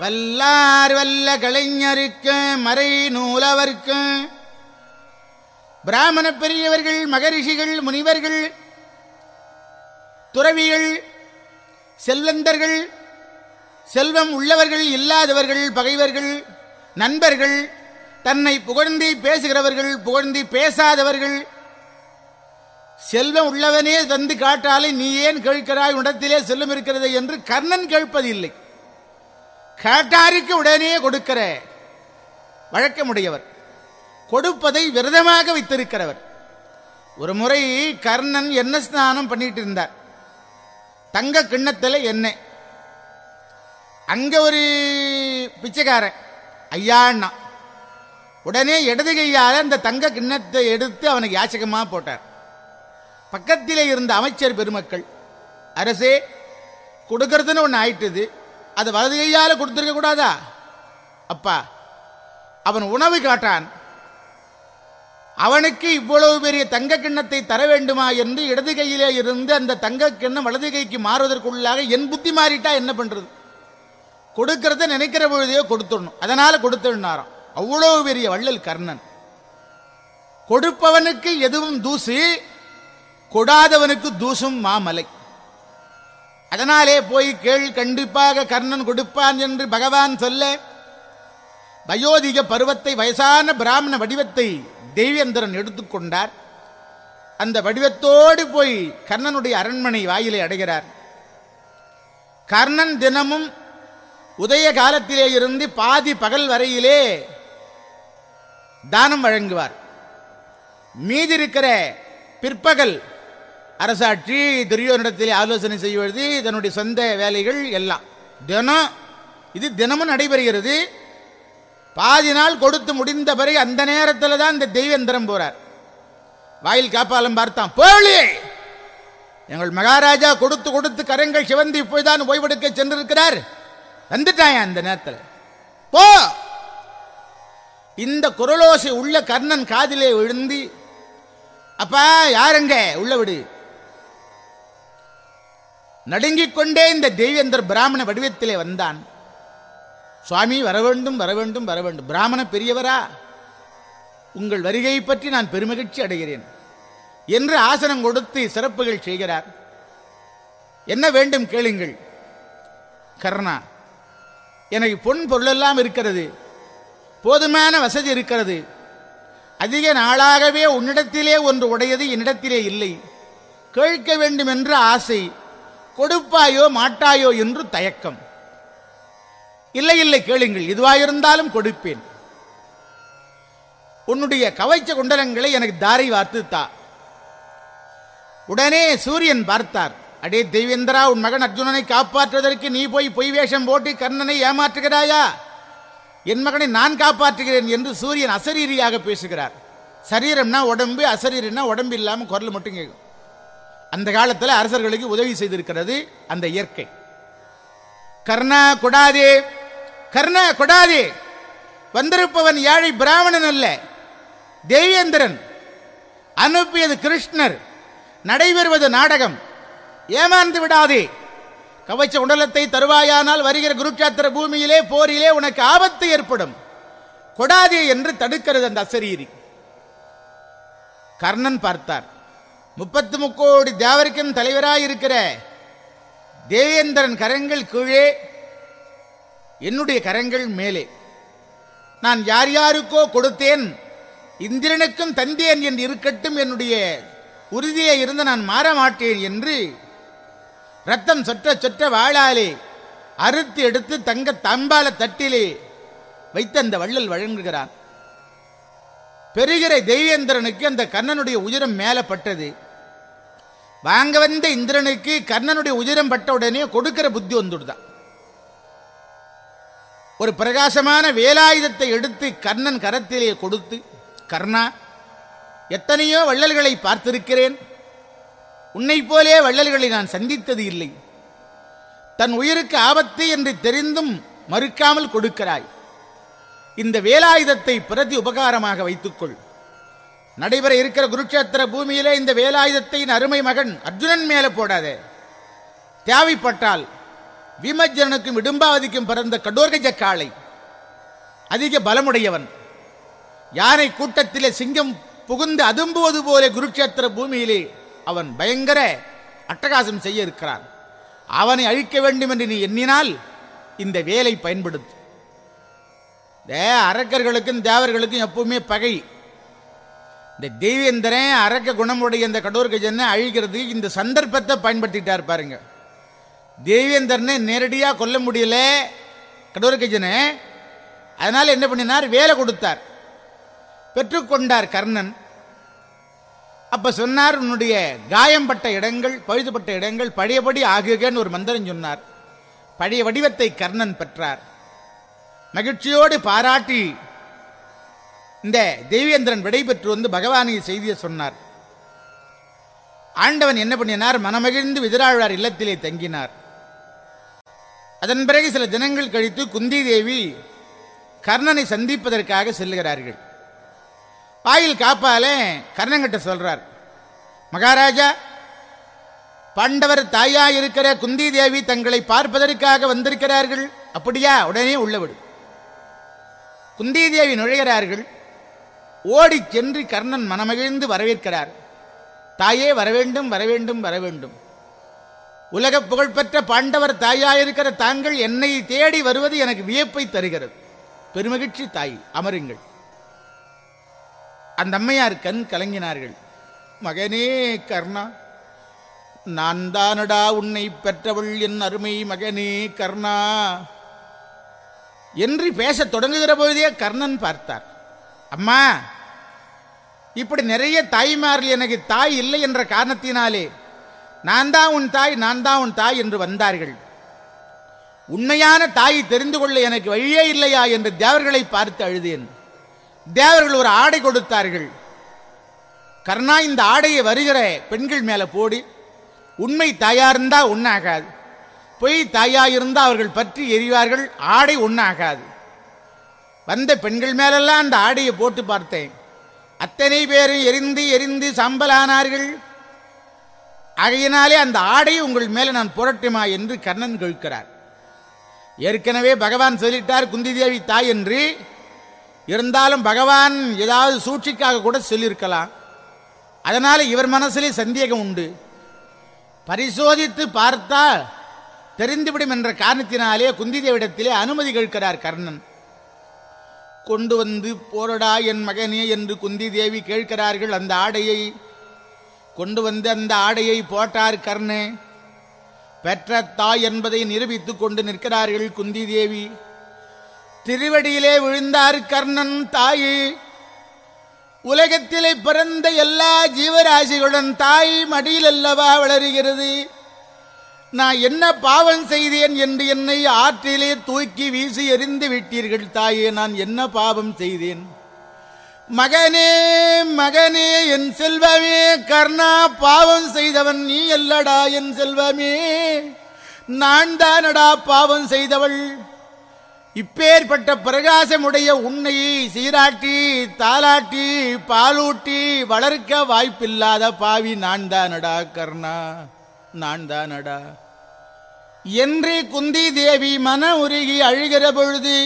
வல்லார் வல்ல கலைஞருக்கு மறை நூலவர்க்கு பிராமண பெரியவர்கள் மகரிஷிகள் முனிவர்கள் துறவிகள் செல்வந்தர்கள் செல்வம் உள்ளவர்கள் இல்லாதவர்கள் பகைவர்கள் நண்பர்கள் தன்னை புகழ்ந்தி பேசுகிறவர்கள் புகழ்ந்தி பேசாதவர்கள். செல்வம் உள்ளவனே தந்து காட்டாலே நீ ஏன் கேட்கிறாய்? உடத்திலே செல்லும் இருக்கிறது என்று கர்ணன் கேட்பதில்லை. கேட்டாருக்கு உடனே கொடுக்கிற வழக்கமுடையவர் கொடுப்பதை விரதமாக வைத்திருக்கிறவர். ஒரு முறை கர்ணன் என்ன ஸ்நானம் பண்ணிட்டு இருந்தார்? தங்க கிண்ணத்தில் எண்ணெய். அங்கே ஒரு பிச்சைக்காரன் ஐயாண்ணா. உடனே இடது கையால் அந்த தங்க கிண்ணத்தை எடுத்து அவனுக்கு யாச்சகமாக போட்டார். பக்கத்திலே இருந்த அமைச்சர் பெருமக்கள் அரசே கொடுக்கறதுன்னு ஒன்று ஆயிட்டுது. அது வலது கையால் கொடுத்துருக்க கூடாதா? அப்பா அவன் உணவு காட்டான். அவனுக்கு இவ்வளவு பெரிய தங்க கிண்ணத்தை தர வேண்டுமா என்று இடது கையிலே இருந்து அந்த தங்க கிண்ணம் வலது கைக்கு மாறுவதற்குள்ளாக என் புத்தி மாறிட்டா என்ன பண்றது? கொடுக்கறத நினைக்கிற பொழுதையோ கொடுத்துடணும். அதனால கொடுத்துடனாராம். அவ்வளவு பெரிய வள்ளல் கர்ணன். கொடுப்பவனுக்கு எதுவும் தூசு கொடாதவனுக்கு தூசும் மாமலை. அதனாலே போய் கேள் கண்டிப்பாக கர்ணன் கொடுப்பான் என்று பகவான் சொல்ல வயோதிக பருவத்தை வயசான பிராமண வடிவத்தை தேவியந்திரன் எடுத்துக்கொண்டார் அந்த வடிவத்தோடு போய் கர்ணனுடைய அரண்மனை வாயிலை அடைகிறார். கர்ணன் தினமும் உதய காலத்திலே இருந்து பாதி பகல் வரையிலே தானம் வழங்குவார். மீதி இருக்கிற பிற்பகல் அரசாட்சி துரியோனிடத்தில் ஆலோசனை செய்வது தன்னுடைய சொந்த வேலைகள் எல்லாம். தினம் இது தினமும் நடைபெறுகிறது. பாதி நாள் கொடுத்து முடிந்த பிறகு அந்த நேரத்தில் தான் இந்த தெய்வேந்திரம் போறார். வாயில் காப்பாலம் பார்த்தான் போலி! எங்கள் மகாராஜா கொடுத்து கொடுத்து கரங்கள் சிவந்து இப்போதான் ஓய்வெடுக்க சென்றிருக்கிறார். வந்துட்டாயா அந்த நேரத்தில்? போ. இந்த குரலோசை உள்ள கர்ணன் காதிலே விழுந்து அப்பா யாருங்க? உள்ள விடு. நடுங்கிக் கொண்டே இந்த தெய்வேந்தர் பிராமண வடிவத்திலே வந்தான். சுவாமி வர வேண்டும் வர வேண்டும் வர வேண்டும். பிராமண பெரியவரா உங்கள் வருகையை பற்றி நான் பெருமகிழ்ச்சி அடைகிறேன். என்று ஆசனம் கொடுத்து சிறப்புகள் செய்கிறார். என்ன வேண்டும் கேளுங்கள் கர்ணா. எனக்கு பொன் பொருளெல்லாம் இருக்கிறது. போதுமான வசதி இருக்கிறது. அதிக நாளாகவே உன்னிடத்திலே ஒன்று உடையது என்னிடத்திலே இல்லை. கேட்க வேண்டும் என்று ஆசை கொடுப்பாயோ மாட்டாயோ என்று தயக்கம். இல்லை இல்லை கேளுங்கள் இதுவாயிருந்தாலும் கொடுப்பேன். உன்னுடைய கவைச்ச குண்டலங்களை எனக்கு தாரை வார்த்து தா உடனே சூரியன் பார்த்தார். அடே தெய்வேந்திரா உன் மகன் அர்ஜுனனை காப்பாற்றுவதற்கு நீ போய் பொய் வேஷம் போட்டு கர்ணனை ஏமாற்றுகிறாயா? என் மகனை நான் காப்பாற்றுகிறேன் என்று சூரியன் அசரீரியாக பேசுகிறார். சரீரம்னா உடம்பு அசரீரம்னா உடம்பு இல்லாமல் குரல் மட்டும் கேட்கும். அந்த காலத்தில் அரசர்களுக்கு உதவி செய்திருக்கிறது அந்த இயற்கை. கர்ணா கொடாதே கர்ணா கொடாதே. வந்திருப்பவன் ஏழை பிராமணன் அல்ல தேவேந்திரன். அனுப்பியது கிருஷ்ணர். நடைபெறுவது நாடகம். ஏமாந்து விடாதே. கவச்ச உடலத்தை தருவாயானால் வருகிற குருட்சாத்திர பூமியிலே போரிலே உனக்கு ஆபத்து ஏற்படும். கொடாதே என்று தடுக்கிறது அந்த அசரீரி. கர்ணன் பார்த்தார். முப்பத்து முக்கோடி தேவருக்கும் தலைவராயிருக்கிற தேவேந்திரன் கரங்கள் கீழே என்னுடைய கரங்கள் மேலே. நான் யார் யாருக்கோ கொடுத்தேன் இந்திரனுக்கும் தந்தேன் என்று இருக்கட்டும் என்னுடைய உறுதியை இருந்து நான் மாற மாட்டேன் என்று ரத்தம் சொற்ற சொற்ற வாழாலே அறுத்து எடுத்து தங்க தம்பால தட்டிலே வைத்து அந்த வள்ளல் வழங்குகிறான். பெறுகிற தெய்வேந்திரனுக்கு அந்த கர்ணனுடைய உயிரம் மேல பட்டது. வாங்க வந்த இந்திரனுக்கு கர்ணனுடைய உயிரம் பட்ட உடனே கொடுக்கிற புத்தி வந்துடுதான் ஒரு பிரகாசமான வேலாயுதத்தை எடுத்து கர்ணன் கரத்திலே கொடுத்து கர்ணா எத்தனையோ வள்ளல்களை பார்த்திருக்கிறேன். உன்னை போலே வள்ளல்களை நான் சந்தித்தது இல்லை. தன் உயிருக்கு ஆபத்து என்று தெரிந்தும் மறுக்காமல் கொடுக்கிறாய். இந்த வேலாயுதத்தை பிரதி உபகாரமாக வைத்துக்கொள். நடைபெற இருக்கிற குருட்சேத்திர பூமியிலே இந்த வேலாயுதத்தின் அருமை மகன் அர்ஜுனன் மேலே போடாதே. தேவைப்பட்டால் விமஜ்ஜனுக்கும் இடும்பாவதிக்கும் பிறந்த கடோர்கஜ காளை. அதிக பலமுடையவன். யானை கூட்டத்திலே சிங்கம் புகுந்து அதும்புவது போல குருட்சேத்திர பூமியிலே அவன் பயங்கர அட்டகாசம் செய்ய இருக்கிறான். அவனை அழிக்க வேண்டும் என்று நீ எண்ணினால் இந்த வேலை பயன்படுத்து. அரக்கர்களுக்கும் தேவர்களுக்கும் எப்பவுமே பகை. இந்த தெய்வேந்திரன் அரக்க குணமுடைய இந்த கடோர்கஜனை அழிக்கிறதுக்கு இந்த சந்தர்ப்பத்தை பயன்படுத்திட்டார் பாருங்க. தேவேந்திரனை நேரடியாக கொல்ல முடியல கடோர்கஜனை. அதனால் என்ன பண்ணினார்? வேலை கொடுத்தார். பெற்றுக்கொண்டார் கர்ணன். அப்ப சொன்னார் உன்னுடைய காயம்பட்ட இடங்கள் பழுதுபட்ட இடங்கள் பழையபடி ஆகுகன்னு ஒரு மந்திரம் சொன்னார். பழைய வடிவத்தை கர்ணன் பெற்றார். மகிழ்ச்சியோடு பாராட்டி இந்த தேவேந்திரன் விடைபெற்று வந்து பகவானிய செய்தியை சொன்னார். ஆண்டவன் என்ன பண்ணினார்? மனமகிழ்ந்து விதிராழ்வார் இல்லத்திலே தங்கினார். அதன் பிறகு சில தினங்கள் கழித்து குந்தி தேவி கர்ணனை சந்திப்பதற்காக செல்லுகிறார்கள். வாயில் காப்பாலே கர்ணங்கிட்ட சொல்றார் மகாராஜா பாண்டவர் தாயா இருக்கிற குந்தி தேவி தங்களை பார்ப்பதற்காக வந்திருக்கிறார்கள். அப்படியா? உடனே உள்ள விடு. குந்தி தேவி நுழைகிறார்கள். ஓடிச் சென்று கர்ணன் மனமகிழ்ந்து வரவேற்கிறார். தாயே வரவேண்டும் வரவேண்டும் வரவேண்டும். உலக புகழ்பெற்ற பாண்டவர் தாயாயிருக்கிற தாங்கள் என்னை தேடி வருவது எனக்கு வியப்பை தருகிறது. பெருமகிழ்ச்சி தாய் அமருங்கள். அந்த அம்மையார் கண் கலங்கினார்கள். மகனே கர்ணா நான் தானடா உன்னை பெற்றவள் என் அருமை மகனே கர்ணா. என்று பேசத் தொடங்குகிற பொழுதே கர்ணன் பார்த்தார். அம்மா இப்படி நிறைய தாய்மார்கள் எனக்கு தாய் இல்லை என்ற காரணத்தினாலே நான் தான் உன் தாய் நான் தான் உன் தாய் என்று வந்தார்கள். உண்மையான தாயை தெரிந்து கொள்ள எனக்கு வழியே இல்லையா என்று தேவர்களை பார்த்து அழுதேன். தேவர்கள் ஒரு ஆடை கொடுத்தார்கள். கர்ணா இந்த ஆடையை வருகிற பெண்கள் மேல போடி. உண்மை தாயா இருந்தா ஒன்னாகாது பொய் தாயா இருந்தா அவர்கள் பற்றி எறிவார்கள் ஆடை ஒன்னாகாது வந்த பெண்கள் மேலெல்லாம் அந்த ஆடையை போட்டு பார்த்தேன். அத்தனை பேரும் எரிந்து எரிந்து சம்பலானார்கள். ஆகையினாலே அந்த ஆடையை உங்கள் மேலே நான் புரட்டுமா என்று கர்ணன் கேட்கிறார். ஏற்கனவே பகவான் சொல்லிட்டார் குந்தி தேவி தாய் என்று. இருந்தாலும் பகவான் ஏதாவது சூழ்ச்சிக்காக கூட சொல்லியிருக்கலாம். அதனால் இவர் மனசிலே சந்தேகம் உண்டு. பரிசோதித்து பார்த்தால் தெரிந்துவிடும் என்ற காரணத்தினாலே குந்தி தேவிடத்திலே அனுமதி கேட்கிறார் கர்ணன். கொண்டு வந்து போரடா என் மகனே என்று குந்தி தேவி கேட்கிறார்கள் அந்த ஆடையை. கொண்டு வந்து அந்த ஆடையை போட்டார் கர்ணே. பெற்ற தாய் என்பதை நிரூபித்துக் கொண்டு நிற்கிறார்கள் குந்தி தேவி திருவடியிலே விழுந்தார் கர்ணன் தாயே. உலகத்திலே பிறந்த எல்லா ஜீவராசிகளுடன் தாய் மடியில் அல்லவா வளருகிறது. நான் என்ன பாவம் செய்தேன் என்று என்னை ஆற்றிலே தூக்கி வீசி எறிந்து விட்டீர்கள் தாயே நான் என்ன பாவம் செய்தேன்? மகனே மகனே என் செல்வமே கர்ணா பாவம் செய்தவன் நீ அல்லடா என் செல்வமே. நான் தானடா பாவம் செய்தவள். இப்பேற்பட்ட பிரகாசமுடைய உன்னை சீராட்டி தாலாட்டி பாலூட்டி வளர்க்க வாய்ப்பில்லாத பாவி நான் தானடா கர்ணா நான் தானடா என்று குந்தி தேவி மன உருகி அழுகிற பொழுது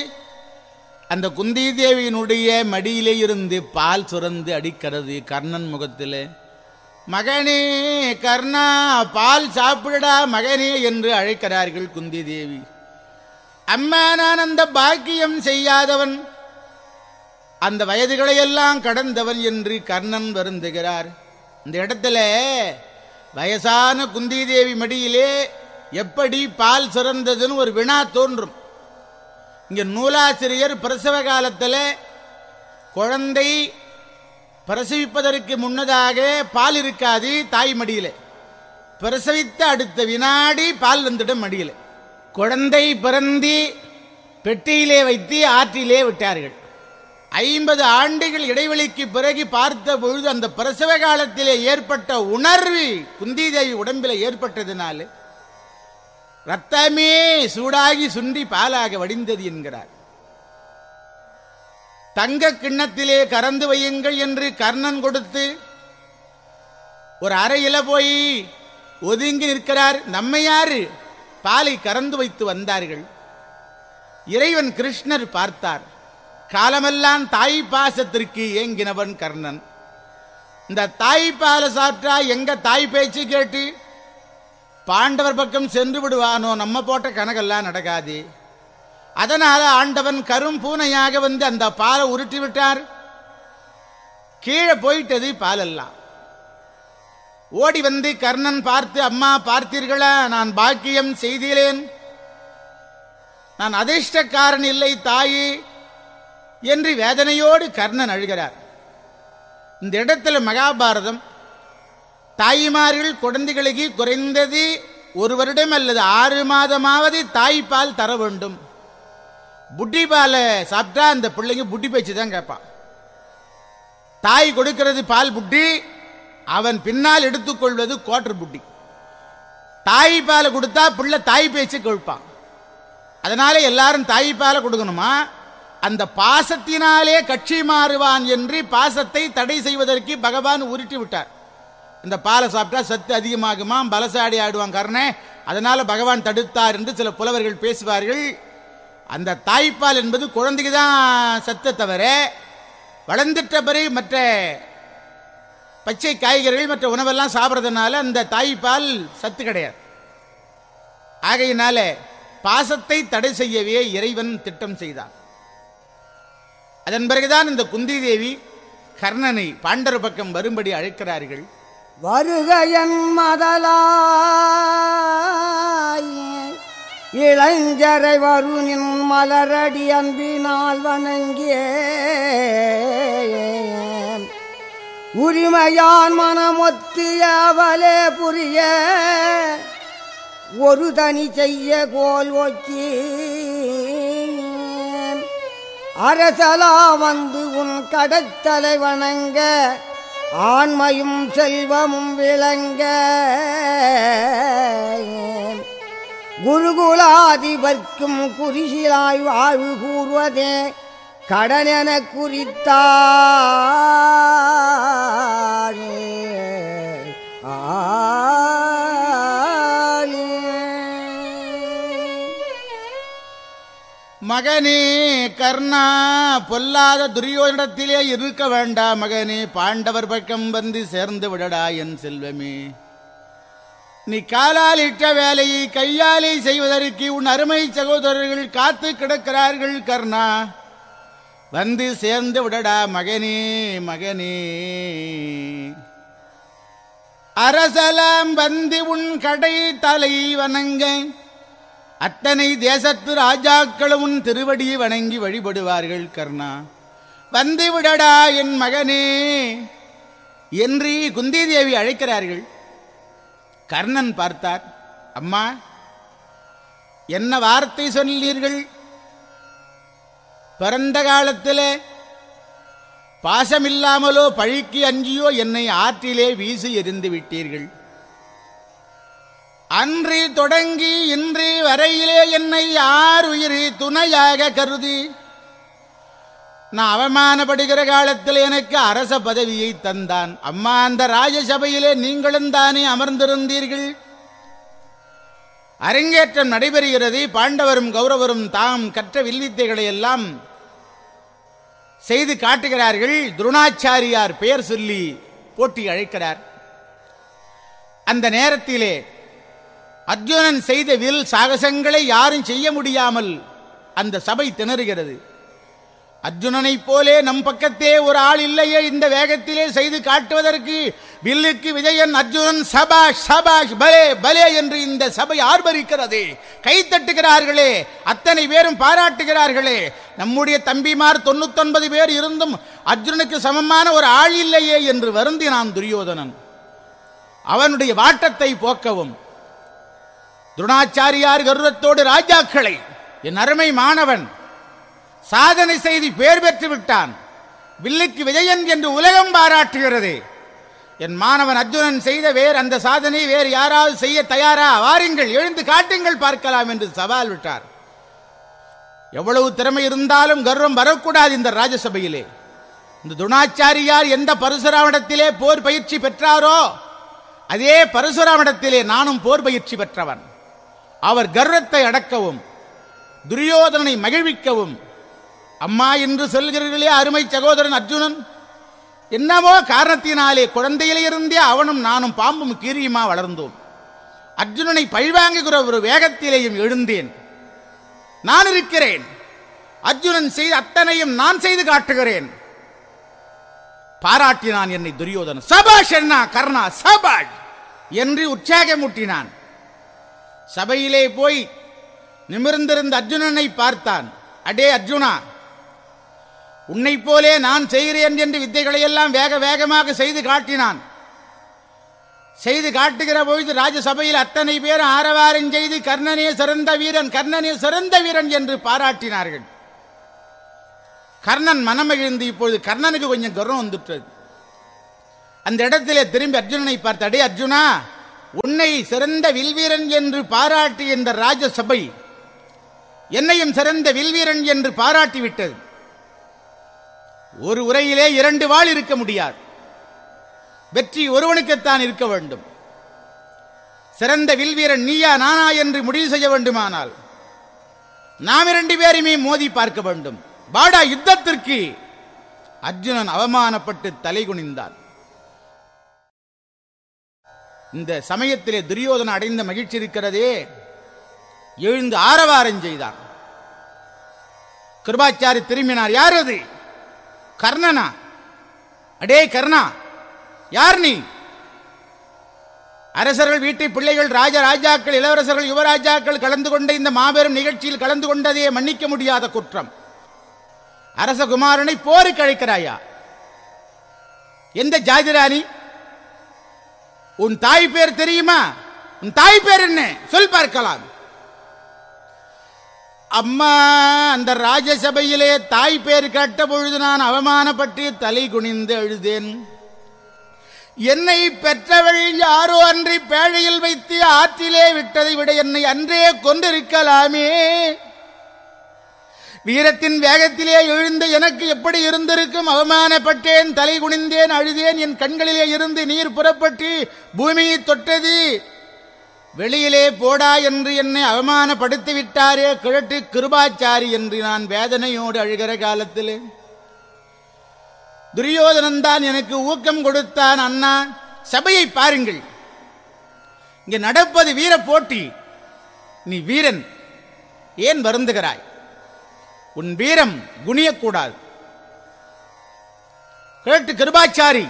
அந்த குந்தி தேவியினுடைய மடியிலே இருந்து பால் சுரந்து அடிக்கிறது கர்ணன் முகத்திலே. மகனே கர்ணா பால் சாப்பிடடா மகனே என்று அழைக்கிறார்கள் குந்தி தேவி அம்மா நான் அந்த பாக்கியம் செய்யாதவன். அந்த வயதுகளையெல்லாம் கடந்தவன் என்று கர்ணன் வருந்துகிறார். இந்த இடத்துல வயசான குந்தி தேவி மடியிலே எப்படி பால் சுரந்ததுன்னு ஒரு வினா தோன்றும். இங்க நூலாசிரியர் பிரசவ காலத்தில் குழந்தை பிரசவிப்பதற்கு முன்னதாக பால் இருக்காது தாய் மடியில. பிரசவித்த அடுத்த வினாடி பால் வந்துடும் மடியில. குழந்தை பிறந்தி பெட்டியிலே வைத்து ஆற்றிலே விட்டார்கள். ஐம்பது ஆண்டுகள் இடைவெளிக்கு பிறகு பார்த்த பொழுது அந்த பிரசவ காலத்திலே ஏற்பட்ட உணர்வு குந்தி தேவி உடம்பில் ஏற்பட்டதினாலே ரத்தமே சூடாகி சுண்டி பாலாக வடிந்தது என்கிறார். தங்க கிண்ணத்திலே கறந்து வையுங்கள் என்று கர்ணன் கொடுத்து ஒரு அறையில போய் ஒதுங்கி நிற்கிறார். நம்மையாரு பாலை கறந்து வைத்து வந்தார்கள். இறைவன் கிருஷ்ணர் பார்த்தார். காலமெல்லாம் தாய் பாசத்திற்கு ஏங்கினவன் கர்ணன். இந்த தாய் பாலை சாப்பிட்டா எங்க தாய் பேச்சு கேட்டு? பாண்டவர் பக்கம் சென்று விடுவானோ? நம்ம போட்ட கணக்கெல்லாம் நடக்காது. அதனால ஆண்டவன் கரும் பூனையாக வந்து அந்த பாலை உருட்டி விட்டார். கீழே போயிட்டது பாலெல்லாம். ஓடி வந்து கர்ணன் பார்த்து அம்மா பார்த்தீர்களா? நான் பாக்கியம் செய்தேன். நான் அதிர்ஷ்டக்காரன் இல்லை தாயே என்று வேதனையோடு கர்ணன் அழுகிறார். இந்த இடத்துல மகாபாரதம் தாய்மார்கள் குழந்தைகளுக்கு குறைந்தது ஒரு வருடம் அல்லது ஆறு மாதமாவது தாய்ப்பால் தர வேண்டும். புட்டி பாலை சாப்பிட்டா அந்த பிள்ளைங்க புட்டி பேச்சு தான் கேட்பான். தாய் கொடுக்கிறது பால் புட்டி அவன் பின்னால் எடுத்துக்கொள்வது கோட்டர் புட்டி. தாய் பாலை கொடுத்தா பிள்ளை தாய் பேச்சு கேட்பான். அதனால எல்லாரும் தாய் பாலை கொடுக்கணுமா? அந்த பாசத்தினாலே கட்சி மாறுவான் என்று பாசத்தை தடை செய்வதற்கு பகவான் உருட்டி விட்டார். இந்த பாலை சாப்பிட்டா சத்து அதிகமாகுமா? பலசாடி ஆடுவான் கர்ணே. அதனால பகவான் தடுத்தார் என்று சில புலவர்கள் பேசுவார்கள். அந்த தாய்ப்பால் என்பது குழந்தைக்கு தான் சத்தை தவிர வளர்ந்துட்ட பிறகு மற்ற பச்சை காய்கறிகள் மற்ற உணவெல்லாம் சாப்பிட்றதுனால அந்த தாய்ப்பால் சத்து கிடையாது. ஆகையினால பாசத்தை தடை செய்யவே இறைவன் திட்டம் செய்தான். அதன் பிறகுதான் இந்த குந்தி தேவி கர்ணனை பாண்டர் பக்கம் வரும்படி அழைக்கிறார்கள். வருகையன் மதலாய் இளஞ்சரை வருணின் மலரடி அன்பினால் வணங்கியே. உரிமையான் மனமொத்திய அவலே புரிய ஒரு தனி செய்ய கோல் ஒக்கி அரசலா வந்து உன் கடத்தலை வணங்க ஆண்மையும் செல்வமும் விளங்க. குருகுலாதிபர்க்கும் குறிசிலாய் வாழ்வு கூறுவதே கடனென குறித்தார் மகனே கர்ணா பொல்லாத துரியோதனத்திலே இருக்க வேண்டாம் மகனே. பாண்டவர் பக்கம் வந்து சேர்ந்து விடடா என் செல்வமே. நீ காலால் இட்ட வேலையை கையாலே செய்வதற்கு உன் அருமை சகோதரர்கள் காத்து கிடக்கிறார்கள் கர்ணா. வந்து சேர்ந்து விடடா மகனே மகனே. அரசலாம் வந்து உன் கடை தலை வணங்க அத்தனை தேசத்து ராஜாக்களும் உன் திருவடி வணங்கி வழிபடுவார்கள் கர்ணா. வந்து விடடா என் மகனே என்று குந்தி தேவி அழைக்கிறார்கள். கர்ணன் பார்த்தார் அம்மா என்ன வார்த்தை சொன்னீர்கள் பிறந்த காலத்திலே பாசமில்லாமலோ பழிக்கு அஞ்சியோ என்னை ஆற்றிலே வீசி எறிந்து விட்டீர்கள். அன்று தொடங்கி இன்று வரையிலே என்னை யார் உயிரி துணையாக கருதி நான் அவமானப்படுகிற காலத்தில் எனக்கு அரச பதவியை தந்தான். அம்மா அந்த ராஜசபையிலே நீங்களும் தானே அமர்ந்திருந்தீர்கள். அரங்கேற்றம் நடைபெறுகிறது. பாண்டவரும் கௌரவரும் தாம் கற்ற வில்வித்தைகளை எல்லாம் செய்து காட்டுகிறார்கள். துருணாச்சாரியார் பெயர் சொல்லி போட்டி அழைக்கிறார். அந்த நேரத்திலே அர்ஜுனன் செய்த வில் சாகசங்களை யாரும் செய்ய முடியாமல் அந்த சபை திணறுகிறது. அர்ஜுனனைப் போலே நம் பக்கத்தே ஒரு ஆள் இல்லையே இந்த வேகத்திலே செய்து காட்டுவதற்கு வில்லுக்கு விஜயன் அர்ஜுனன் சபாஷ் சபாஷ் பலே பலே என்று இந்த சபை ஆர்ப்பரிக்கிறது. கை தட்டுகிறார்களே அத்தனை பேரும் பாராட்டுகிறார்களே. நம்முடைய தம்பிமார் தொண்ணூத்தொன்பது பேர் இருந்தும் அர்ஜுனனுக்கு சமமான ஒரு ஆள் இல்லையே என்று வருந்தினான் துரியோதனன். அவனுடைய வாட்டத்தை போக்கவும். துருணாச்சாரியார் கருவத்தோடு ராஜாக்களை என் அருமை மாணவன் சாதனை செய்து பேர் பெற்று விட்டான். வில்லுக்கு விஜயன் என்று உலகம் பாராட்டுகிறது. என் மாணவன் அர்ஜுனன் செய்த வேறு அந்த சாதனை வேறு யாராவது செய்ய தயாரா? வாருங்கள் எழுந்து காட்டுங்கள் பார்க்கலாம் என்று சவால் விட்டார். எவ்வளவு திறமை இருந்தாலும் கர்வம் வரக்கூடாது இந்த ராஜசபையிலே. இந்த துணாச்சாரியார் எந்த பரசுராமிடத்திலே போர் பயிற்சி பெற்றாரோ அதே பரசுராமிடத்திலே நானும் போர் பயிற்சி பெற்றவன். அவர் கர்வத்தை அடக்கவும் துரியோதனனை மகிழ்விக்கவும் அம்மா என்று சொல்கிறீர்களே அருமை சகோதரன் அர்ஜுனன். என்னவோ காரணத்தினாலே குழந்தையிலே இருந்தே அவனும் நானும் பாம்பும் கீரியுமா வளர்ந்தோம். அர்ஜுனனை பழிவாங்குகிற ஒரு வேகத்திலேயும் எழுந்தேன். நான் இருக்கிறேன். அர்ஜுனன் செய்த அத்தனையும் நான் செய்து காட்டுகிறேன். பாராட்டினான் என்னை துரியோதனன். சபாஷ் என்ன கர்ணா சபாஷ் என்று உற்சாகமூட்டினான். சபையிலே போய் நிமிர்ந்திருந்த அர்ஜுனனை பார்த்தான். அடே அர்ஜுனா உன்னை போலே நான் செய்கிறேன் என்று வித்தைகளை எல்லாம் வேக வேகமாக செய்து காட்டினான். செய்து காட்டுகிற பொழுது ராஜசபையில் அத்தனை பேர் ஆரவாரம் செய்து கர்ணனே சிறந்த வீரன் கர்ணனே சிறந்த வீரன் என்று பாராட்டினார்கள். கர்ணன் மனமகிழ்ந்து இப்பொழுது கர்ணனுக்கு கொஞ்சம் கர்வம் வந்துட்டது. அந்த இடத்திலே திரும்பி அர்ஜுனனை பார்த்து அடே அர்ஜுனா உன்னை சிறந்த வில்வீரன் என்று பாராட்டி இந்த ராஜசபை என்னையும் சிறந்த வில்வீரன் என்று பாராட்டி விட்டது. ஒரு உரையிலே இரண்டு வாழ் இருக்க முடியாது. வெற்றி ஒருவனுக்குத்தான் இருக்க வேண்டும். சிறந்த வில்வீரன் நீயா நானா என்று முடிவு செய்ய வேண்டுமானால் நாம் இரண்டு பேருமே மோதி பார்க்க வேண்டும். பாடா யுத்தத்திற்கு! அர்ஜுனன் அவமானப்பட்டு தலை குனிந்தான். இந்த சமயத்திலே துரியோதன அடைந்த மகிழ்ச்சி இருக்கிறதே எழுந்து ஆரவாரம் செய்தான். கிருபாச்சாரி திரும்பினார். யார் அது? கர்ணனா? அடே கர்ணா யார் நீ? அரசர்கள் வீட்டு பிள்ளைகள் ராஜ ராஜாக்கள் இளவரசர்கள் யுவராஜாக்கள் கலந்து கொண்ட இந்த மாபெரும் நிகழ்ச்சியில் கலந்து கொண்டதையே மன்னிக்க முடியாத குற்றம். அரசகுமாரனை போருக்கு அழைக்கிறாயா? எந்த ஜாதிராணி உன் தாய் பேர் தெரியுமா? உன் தாய் பேர் என்ன? சொல் பார்க்கலாம். அம்மா அந்த ராஜசபையிலே தாய் பேர் கேட்ட பொழுது நான் அவமானப்பட்டு தலை குனிந்து அழுதேன். என்னை பெற்றவள் யாரோ அன்றி பேழையில் வைத்து ஆற்றிலே விட்டதை விட என்னை அன்றே கொண்டிருக்கலாமே வீரத்தின் வேகத்திலே எழுந்து எனக்கு எப்படி இருந்திருக்கும்? அவமானப்பட்டேன் தலை குனிந்தேன் அழுதேன். என் கண்களிலே இருந்து நீர் புறப்பட்டு பூமியை தொட்டது. வெளியிலே போடா என்று என்னை அவமானப்படுத்தி விட்டாரே கிழட்டு கிருபாச்சாரி என்று நான் வேதனையோடு அழுகிற காலத்திலே. துரியோதனன் தான் எனக்கு ஊக்கம் கொடுத்தான் அண்ணா சபையை பாருங்கள். இங்கே நடப்பது வீர போட்டி. நீ வீரன் ஏன் வருந்துகிறாய்? உன் வீரம் குனியக்கூடாது. கிழட்டு கிருபாச்சாரி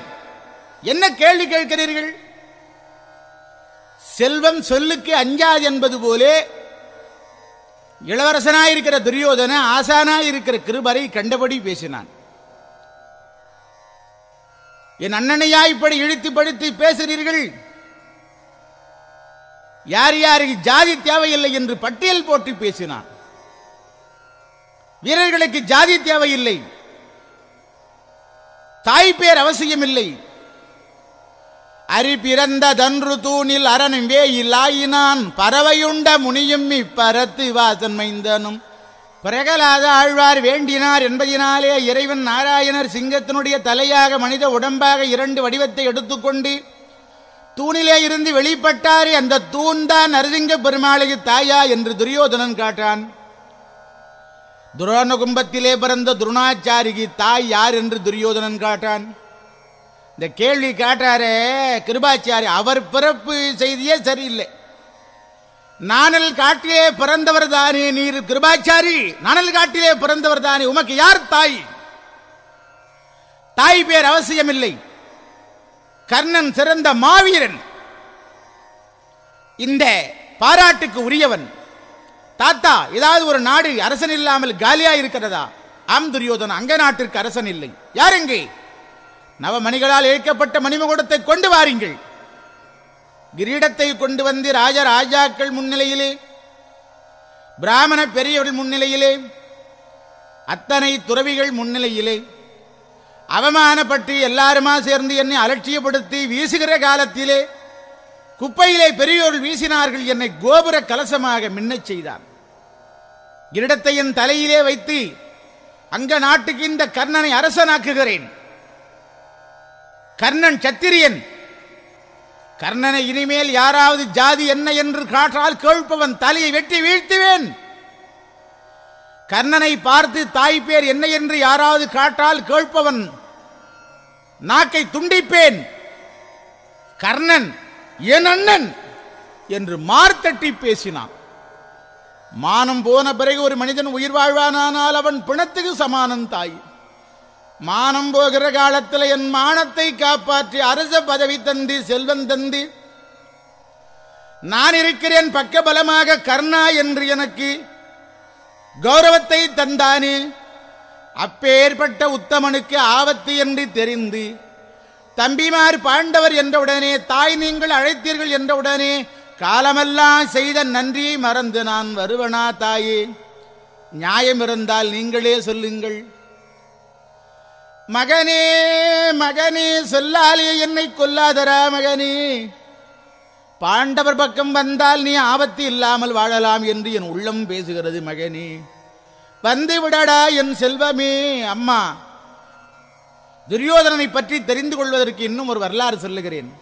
என்ன கேள்வி கேட்கிறீர்கள்? செல்வம் சொல்லுக்கு அஞ்சாது என்பது போலே இளவரசனாயிருக்கிற துரியோதன ஆசானாயிருக்கிற கிருபரை கண்டபடி பேசினான். என் அண்ணனையா இப்படி இழுத்து படுத்து பேசுகிறீர்கள் யார் யாருக்கு ஜாதி தேவையில்லை என்று பட்டியல் போட்டு பேசினான். வீரர்களுக்கு ஜாதி தேவையில்லை. தாய் பேர் அவசியமில்லை. அரி பிறந்த தன்று தூணில் அரணும் வேயிலாயினான். பறவையுண்ட முனியும் இப்பரத்து வாசன் மைந்தனும். பிரகலாத ஆழ்வார் வேண்டினார் என்பதினாலே இறைவன் நாராயணர் சிங்கத்தினுடைய தலையாக மனித உடம்பாக இரண்டு வடிவத்தை எடுத்துக்கொண்டு தூணிலே இருந்து வெளிப்பட்டாரே அந்த தூண் தான் நரசிங்க பெருமாளைய தாயா என்று துரியோதனன் காட்டான். துரோண கும்பத்திலே பிறந்த துருணாச்சாரிக்கு தாய் யார் என்று துரியோதனன் காட்டான். இந்த கேள்வி காட்டுறாரு கிருபாச்சாரி அவர் பிறப்பு செய்தியே சரியில்லை. நானல் காட்டிலே பிறந்தவர் தானே நீர் கிருபாச்சாரி? நானல் காட்டிலே பிறந்தவர் தானே உமக்கு யார் தாய்? தாய் பேர் அவசியமில்லை. கர்ணன் சிறந்த மாவீரன். இந்த பாராட்டுக்கு உரியவன். தாத்தா ஏதாவது ஒரு நாடு அரசன் இல்லாமல் காலியா இருக்கிறதா ஆம் துரியோதன் அங்க நாட்டிற்கு அரசன் இல்லை. யார் எங்கே நவமணிகளால் இழைக்கப்பட்ட மணிமகுடத்தை கொண்டு வாருங்கள். கிரீடத்தை கொண்டு வந்து ராஜ ராஜாக்கள் முன்னிலையிலே பிராமண பெரியவர்கள் முன்னிலையிலே அத்தனை துறவிகள் முன்னிலையிலே அவமானப்பட்டு எல்லாருமா சேர்ந்து என்னை அலட்சியப்படுத்தி வீசுகிற காலத்திலே குப்பையிலே பெரியோர்கள் வீசினார்கள் என்னை கோபுர கலசமாக மின்னச் செய்தான் கிரீடத்தை என் தலையிலே வைத்து அங்க நாட்டுக்கு இந்த கர்ணனை அரசனாக்குகிறேன். கர்ணன் சத்திரியன். கர்ணனை இனிமேல் யாராவது ஜாதி என்ன என்று காற்றால் கேள்பவன் தலையை வெட்டி வீழ்த்துவேன். கர்ணனை பார்த்து தாய் பேர் என்ன என்று யாராவது காற்றால் கேள்பவன் நாக்கை துண்டிப்பேன். கர்ணன் என் அண்ணன்! என்று மார்த்தட்டி பேசினான். மானம் போன பிறகு ஒரு மனிதன் உயிர் வாழ்வானானால் அவன் பிணத்துக்கு சமானன் தாய். மானம் போகிற காலத்தில் என் மானத்தை காப்பாற்றி அரச பதவி தந்தி செல்வம் தந்தி நான் இருக்கிறேன் பக்கபலமாக கர்ணா என்று எனக்கு கௌரவத்தை தந்தானே. அப்பேற்பட்ட உத்தமனுக்கு ஆபத்து என்று தெரிந்து தம்பிமார் பாண்டவர் என்றவுடனே தாய் நீங்கள் அழைத்தீர்கள் என்றவுடனே காலமெல்லாம் செய்த நன்றியை மறந்து நான் வருவனா தாயே. நியாயம் இருந்தால் நீங்களே சொல்லுங்கள். மகனே மகனே சொல்லாலே என்னை கொல்லாதரா மகனே. பாண்டவர் பக்கம் வந்தால் நீ ஆபத்து இல்லாமல் வாழலாம் என்று என் உள்ளம் பேசுகிறது மகனே. வந்து விடடா என் செல்வமே அம்மா. துரியோதனனை பற்றி தெரிந்து கொள்வதற்கு இன்னும் ஒரு வரலாறு சொல்லுகிறேன்.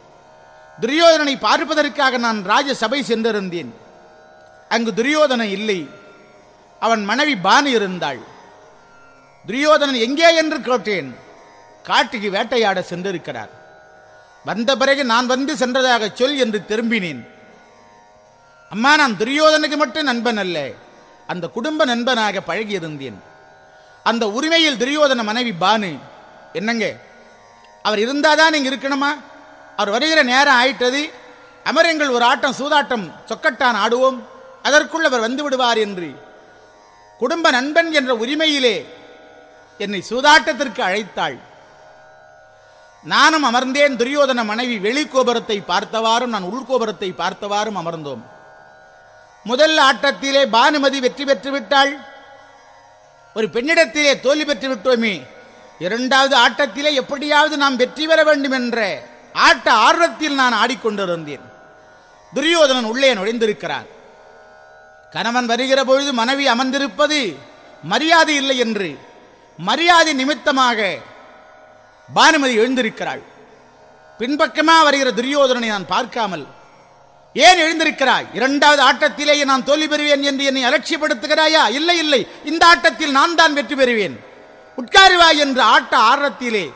துரியோதனனை பார்ப்பதற்காக நான் ராஜசபை சென்றிருந்தேன். அங்கு துரியோதனன் இல்லை. அவன் மனைவி பானு இருந்தாள். துரியோதனன் எங்கே என்று கேட்டேன். காட்டுக்கு வேட்டையாட சென்றிருக்கிறார். வந்த பிறகு நான் வந்து சென்றதாக சொல் என்று திரும்பினேன். அம்மா நான் துரியோதனுக்கு மட்டும் நண்பன் அல்ல. அந்த குடும்ப நண்பனாக பழகியிருந்தேன். அந்த உரிமையில் துரியோதன மனைவி பானு. என்னங்க? அவர் இருந்தாதான் இங்க இருக்கணுமா? அவர் வருகிற நேரம் ஆயிட்டது. அமரங்கள் ஒரு ஆட்டம் சூதாட்டம் சொக்கட்டான் ஆடுவோம். அதற்குள் அவர் வந்து விடுவார் என்று. குடும்ப நண்பன் என்ற உரிமையிலே என்னை சூதாட்டத்திற்கு அழைத்தாள். நானும் அமர்ந்தேன். துரியோதன மனைவி வெளிக்கோபுரத்தை பார்த்தவாறும் நான் உள்கோபுரத்தை பார்த்தவாறும் அமர்ந்தோம். முதல் ஆட்டத்திலே பானுமதி வெற்றி பெற்று விட்டாள். ஒரு பெண்ணிடத்திலே தோல்வி பெற்று விட்டோமே. இரண்டாவது ஆட்டத்திலே எப்படியாவது நாம் வெற்றி பெற வேண்டும் என்ற ஆட்ட ஆர்வத்தில் நான் ஆடிக்கொண்டிருந்தேன். துரியோதனன் உள்ளே நுழைந்திருக்கிறார். கணவன் வருகிற பொழுது மனைவி அமர்ந்திருப்பது மரியாதை இல்லை என்று மரியாதை நிமித்தமாக பானுமதி எழுந்திருக்கிறாள். பின்பக்கமாக வருகிற துரியோதனனை நான் பார்க்காமல் ஏன் எழுந்திருக்கிறாய்? இரண்டாவது ஆட்டத்திலேயே நான் தோல்வி பெறுவேன் என்று என்னை அலட்சியப்படுத்துகிறாயா? இல்லை இல்லை. இந்த ஆட்டத்தில் நான் தான் வெற்றி பெறுவேன். உட்காருவாய் என்ற ஆட்ட ஆரத்திலே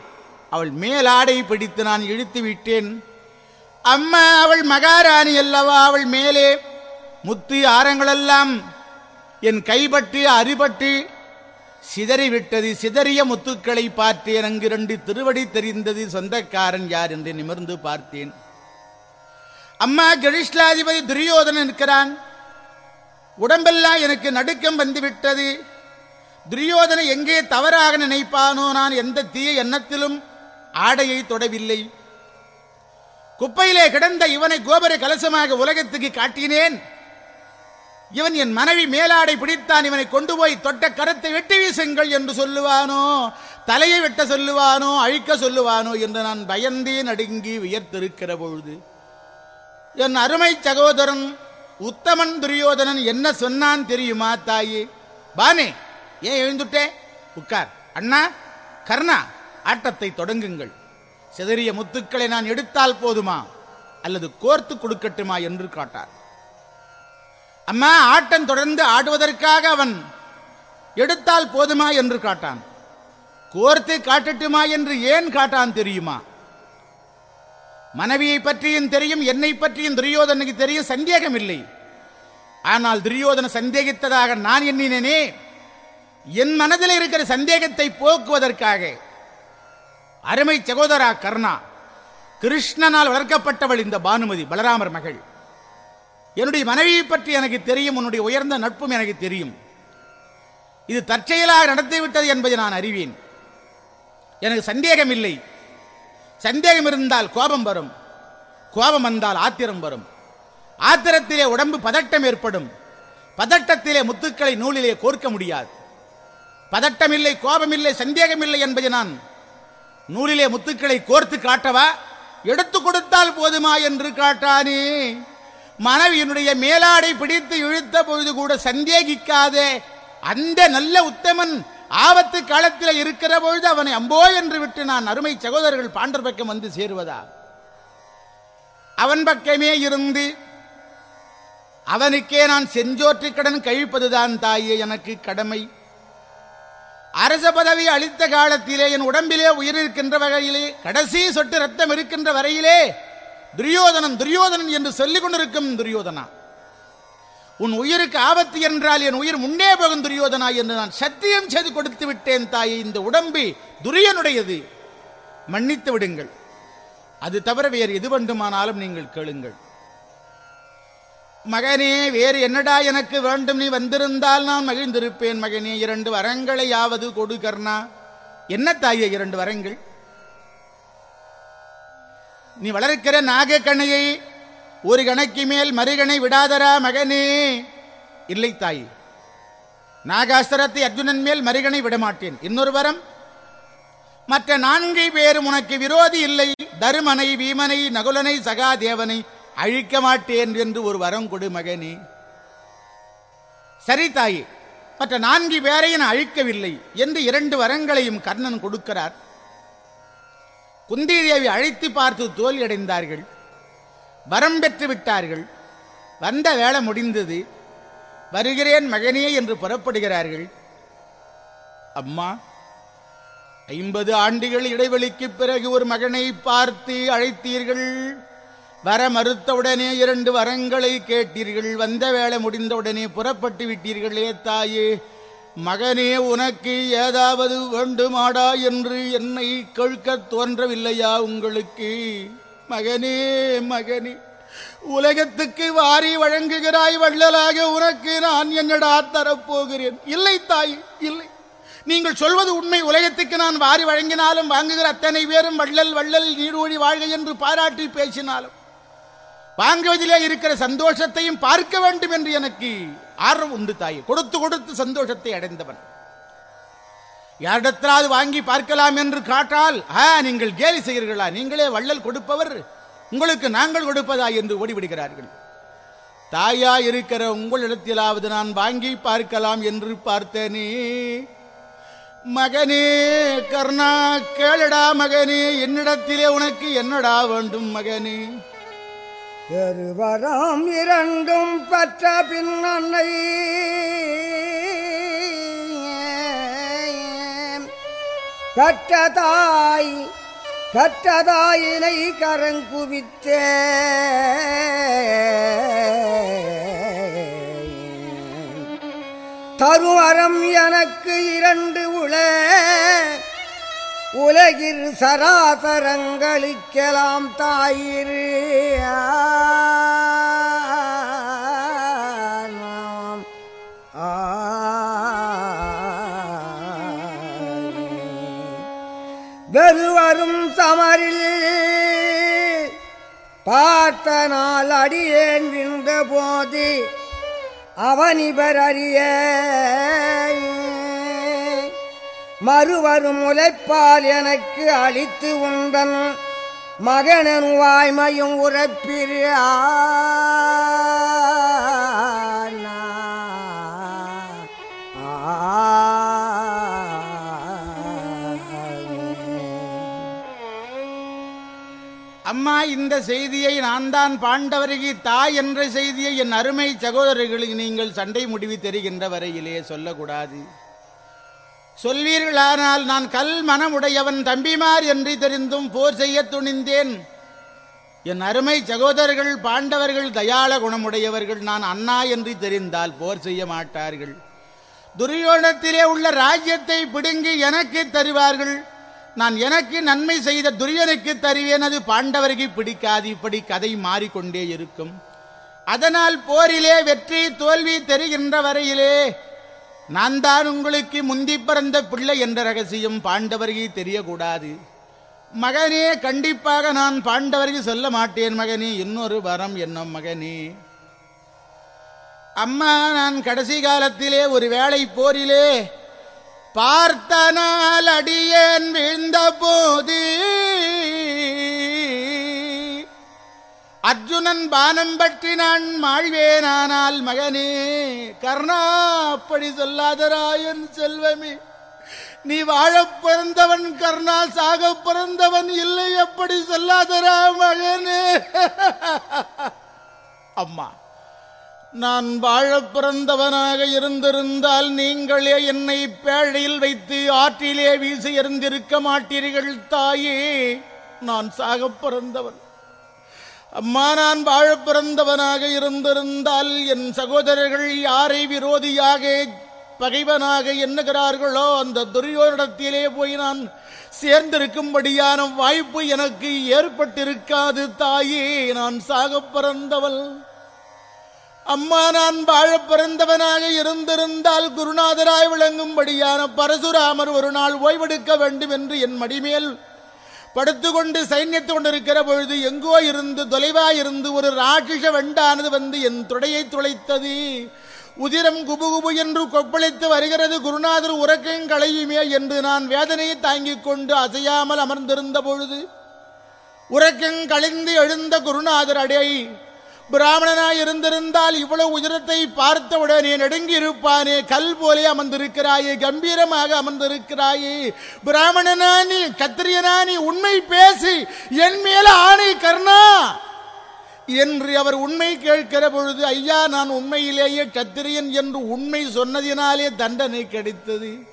அவள் மேலாடை பிடித்து நான் இழுத்து விட்டேன். அம்மா அவள் மகாராணி அல்லவா? அவள் மேலே முத்து ஆரங்களெல்லாம் என் கைப்பட்டு அரிபட்டு சிதறிவிட்டது சிதறிய முத்துக்களை பார்த்தேன். அங்கு ரெண்டு திருவடி தெரிந்தது சொந்தக்காரன் யார் என்று நிமிர்ந்து பார்த்தேன். அம்மா கரிஷ்லாதிபதி துரியோதனன் இருக்கிறான் உடம்பெல்லாம் எனக்கு நடுக்கம் வந்துவிட்டது. துரியோதனை எங்கே தவறாக நினைப்பானோ நான் எந்த தீய எண்ணத்திலும் ஆடையை தொடவில்லை. குப்பையிலே கிடந்த இவனை கோபுர கலசமாக உலகத்துக்கு காட்டினேன். இவன் என் மனைவி மேலாடை பிடித்தான் இவனை கொண்டு போய் தொட்ட கரத்தை வெட்டி வீசுங்கள் என்று சொல்லுவானோ தலையை வெட்ட சொல்லுவானோ அழிக்க சொல்லுவானோ என்று நான் பயந்தே நடுங்கி உயர்த்திருக்கிற பொழுது என் அருமை சகோதரன் உத்தமன் துரியோதனன் என்ன சொன்னான் தெரியுமா தாயே? பானே ஏன் எழுந்துட்டே? உட்கார். அண்ணா கர்ணா ஆட்டத்தை தொடங்குங்கள். சிதறிய முத்துக்களை நான் எடுத்தால் போதுமா? அல்லது கோர்த்து கொடுக்கட்டுமா என்று காட்டார். அம்மா ஆட்டம் தொடர்ந்து ஆடுவதற்காக அவன் எடுத்தால் போதுமா என்று காட்டான். கோர்த்து காட்டட்டுமா என்று ஏன் காட்டான் தெரியுமா? மனைவியை பற்றியும் தெரியும் என்னை பற்றியும் துரியோதனுக்கு தெரியும் சந்தேகம் இல்லை ஆனால் துரியோதன சந்தேகித்ததாக நான் எண்ணினேனே என் மனதில் இருக்கிற சந்தேகத்தை போக்குவதற்காக. அருமை சகோதரா கர்ணா கிருஷ்ணனால் வளர்க்கப்பட்டவள் இந்த பானுமதி பலராமர் மகள். என்னுடைய மனைவியை பற்றி எனக்கு தெரியும் உன்னுடைய உயர்ந்த நட்பும் எனக்கு தெரியும். இது தற்செயலாக நடத்திவிட்டது என்பதை நான் அறிவேன். எனக்கு சந்தேகம் இல்லை சந்தேகம் இருந்தால் கோபம் வரும். கோபம் வந்தால் ஆத்திரம் வரும். ஆத்திரத்திலே உடம்பு பதட்டம் ஏற்படும். பதட்டத்திலே முத்துக்களை நூலிலே கோர்க்க முடியாது. பதட்டமில்லை கோபமில்லை சந்தேகமில்லை என்பதை நான் நூலிலே முத்துக்களை கோர்த்து காட்டவா? எடுத்து கொடுத்தால் போதுமா என்று காட்டானே? மனைவியினுடைய மேலாடை பிடித்து இழுத்த பொழுது கூட சந்தேகிக்காதே. அந்த நல்ல உத்தமன் ஆபத்து காலத்தில் இருக்கிற பொழுது அவனை அம்போ என்று விட்டு நான் அருமை சகோதரர்கள் பாண்டர் பக்கம் வந்து சேருவதா? அவன் பக்கமே இருந்து அவனுக்கே நான் செஞ்சோற்று கடன் கழிப்பதுதான் தாயே எனக்கு கடமை. அரச பதவி அளித்த காலத்திலே என் உடம்பிலே உயிர் இருக்கின்ற வகையிலே கடைசி சொட்டு ரத்தம் இருக்கின்ற வரையிலே துரியோதனன் துரியோதனன் என்று சொல்லிக் கொண்டிருக்கும் துரியோதனா. உன் உயிருக்கு ஆபத்து என்றால் என் உயிர் முன்னே போகும் துரியோதனா என்று நான் சத்தியம் செய்து கொடுத்து விட்டேன் தாயே. இந்த உடம்பு துரியனுடையது. மன்னித்து விடுங்கள். அது தவிர வேறு எது வேண்டுமானாலும் நீங்கள் கேளுங்கள். மகனே வேறு என்னடா எனக்கு வேண்டும்? நீ வந்திருந்தால் நான் மகிழ்ந்திருப்பேன். மகனே இரண்டு வரங்களையாவது கொடு கர்ணா. என்ன தாயே இரண்டு வரங்கள்? நீ வளர்க்கிற நாகக்கணையை ஒரு கணைக்கு மேல் மறுகணை விடாதரா மகனே? இல்லை தாய். நாகாஸ்திரத்தை அர்ஜுனன் மேல் மறுகணை விடமாட்டேன். இன்னொரு வரம் மற்ற நான்கை பேரும் உனக்கு விரோதி இல்லை. தருமனை வீமனை நகுலனை சகாதேவனை அழிக்க மாட்டேன் என்று ஒரு வரம் கொடு மகனே. சரி தாயே மற்ற நான்கு பேரையும் நான் அழிக்கவில்லை என்று இரண்டு வரங்களையும் கர்ணன் கொடுக்கிறார். குந்தி தேவி அழைத்து பார்த்து தோல்வி அடைந்தார்கள் வரம் பெற்று விட்டார்கள். வந்த வேலை முடிந்தது. வருகிறேன் மகனே என்று புறப்படுகிறார்கள். அம்மா ஐம்பது ஆண்டுகள் இடைவெளிக்கு பிறகு ஒரு மகனை பார்த்து அழைத்தீர்கள். வர மறுத்தவுடனே இரண்டு வரங்களை கேட்டீர்கள். வந்த வேலை முடிந்தவுடனே புறப்பட்டு விட்டீர்களே தாயே. மகனே உனக்கு ஏதாவது வேண்டுமாடா என்று என்னை கேட்கத் தோன்றவில்லையா உங்களுக்கு? மகனே மகனே உலகத்துக்கு வாரி வழங்குகிறாய் வள்ளலாக உனக்கு நான் என்னடா தரப்போகிறேன்? இல்லை தாய் இல்லை. நீங்கள் சொல்வது உண்மை. உலகத்துக்கு நான் வாரி வழங்கினாலும் வாங்குகிற அத்தனை பேரும் வள்ளல் வள்ளல் நீடூழி வாழ்க என்று பாராட்டி பேசினாலும். வாங்குவதிலே இருக்கிற சந்தோஷத்தையும் பார்க்க வேண்டும் என்று எனக்கு ஆர்வம் உண்டு தாயே. கொடுத்து கொடுத்து சந்தோஷத்தை அடைந்தவன். யாரிடத்திலாவது வாங்கி பார்க்கலாம் என்று காட்டால் ஆ நீங்கள் கேலி செய்கிறீர்களா? நீங்களே வள்ளல் கொடுப்பவர். உங்களுக்கு நாங்கள் கொடுப்பதா? என்று ஓடிவிடுகிறார்கள். தாயா இருக்கிற உங்களிடத்திலாவது நான் வாங்கி பார்க்கலாம் என்று பார்த்தேனே. மகனே கர்ணா கேளடா மகனே. என்னிடத்திலே உனக்கு என்னடா வேண்டும் மகனே? பெருவரம் இரண்டும் பற்ற பின் அன்னை. பெற்ற தாய் பெற்ற தாயினை தருவரம் எனக்கு இரண்டு உள. உலகில் சராசரங்களிக்கலாம் தாயிரு. வெறுவரும் சமரில் பார்த்த நாள் அடியேன் விழுந்த போது அவனிபர் அறிய மறுவரும் உழைப்பால் எனக்கு அளித்து உண்டன் மகனன் வாய்மையும் உறப்பிரு அம்மா இந்த செய்தியை நான் தான் பாண்டவருக்கு தாய் என்ற செய்தியை என் அருமை சகோதரர்களுக்கு நீங்கள் சண்டை முடிவு தெரிகின்ற வரையிலே சொல்லக்கூடாது. சொல்வீர்களானால் நான் கல் மனமுடையவன் தம்பிமார் என்று தெரிந்தும் போர் செய்ய துணிந்தேன். என் அருமை சகோதரர்கள் பாண்டவர்கள் தயாள குணமுடையவர்கள் நான் அண்ணா என்று தெரிந்தால் போர் செய்ய மாட்டார்கள். துரியோணத்திலே உள்ள ராஜ்யத்தை பிடுங்கி எனக்கு தருவார்கள். நான் எனக்கு நன்மை செய்த துரியனுக்கு தருவேன். அது பாண்டவருக்கு பிடிக்காது. இப்படி கதை மாறிக்கொண்டே இருக்கும். அதனால் போரிலே வெற்றி தோல்வி தெரிகின்ற வரையிலே நான் தான் உங்களுக்கு முந்தி பிறந்த பிள்ளை என்ற ரகசியம் பாண்டவருக்கு தெரியக்கூடாது. மகனே கண்டிப்பாக நான் பாண்டவருக்கு சொல்ல மாட்டேன் மகனே இன்னொரு வரம் என்ன மகனே. அம்மா நான் கடைசி காலத்திலே ஒரு வேளை போரிலே பார்த்தனால் அடியேன் வீழ்ந்த போது அர்ஜுனன் பானம் பற்றி நான் மாழ்வேனானால் மகனே கர்ணா அப்படி சொல்லாதராயன் செல்வமே. நீ வாழப் பிறந்தவன் கர்ணா சாகப் பிறந்தவன் இல்லை அப்படி சொல்லாதரா மகனே. அம்மா நான் வாழப் பிறந்தவனாக இருந்திருந்தால் நீங்களே என்னை பேழையில் வைத்து ஆற்றிலே வீசி எறிந்திருக்க மாட்டீர்கள் தாயே. நான் சாகப் பிறந்தவன். அம்மா நான் வாழ பிறந்தவனாக இருந்திருந்தால் என் சகோதரர்கள் யாரை விரோதியாக பகைவனாக எண்ணுகிறார்களோ அந்த துரியோனிடத்திலே போய் நான் சேர்ந்திருக்கும்படியான வாய்ப்பு எனக்கு ஏற்பட்டிருக்காது தாயே. நான் சாகப் பிறந்தவள். அம்மா நான் வாழ பிறந்தவனாக இருந்திருந்தால் குருநாதராய் விளங்கும்படியான பரசுராமர் ஒரு நாள் ஓய்வெடுக்க வேண்டும் என்று என் மடிமேல் படுத்துக்கொண்டு சைன்யத்து கொண்டிருக்கிற பொழுது எங்கோ இருந்து தொலைவாயிருந்து ஒரு ராட்சச வெண்டானது வந்து என் துடையை துளைத்தது. உதிரம் குபுகுபு என்று கொப்பளித்து வருகிறது. குருநாதர் உறக்கம் களையுமே என்று நான் வேதனையை தாங்கிக் கொண்டு அசையாமல் அமர்ந்திருந்த பொழுது உறக்கம் கழிந்து எழுந்த குருநாதர் அடை பிராமணனாய் இருந்திருந்தால் இவ்வளவு உயரத்தை பார்த்தவுடனே நடுங்கி இருப்பானே கல் போலே அமர்ந்திருக்கிறாயே கம்பீரமாக அமர்ந்திருக்கிறாயே. பிராமணனா நீ கத்திரியனா நீ உண்மை பேசி என் மேல ஆணை கர்ணா. என்று அவர் உண்மை கேட்கிற பொழுது ஐயா நான் உண்மையிலேயே கத்திரியன் என்று உண்மை சொன்னதினாலே தண்டனை கிடைத்தது.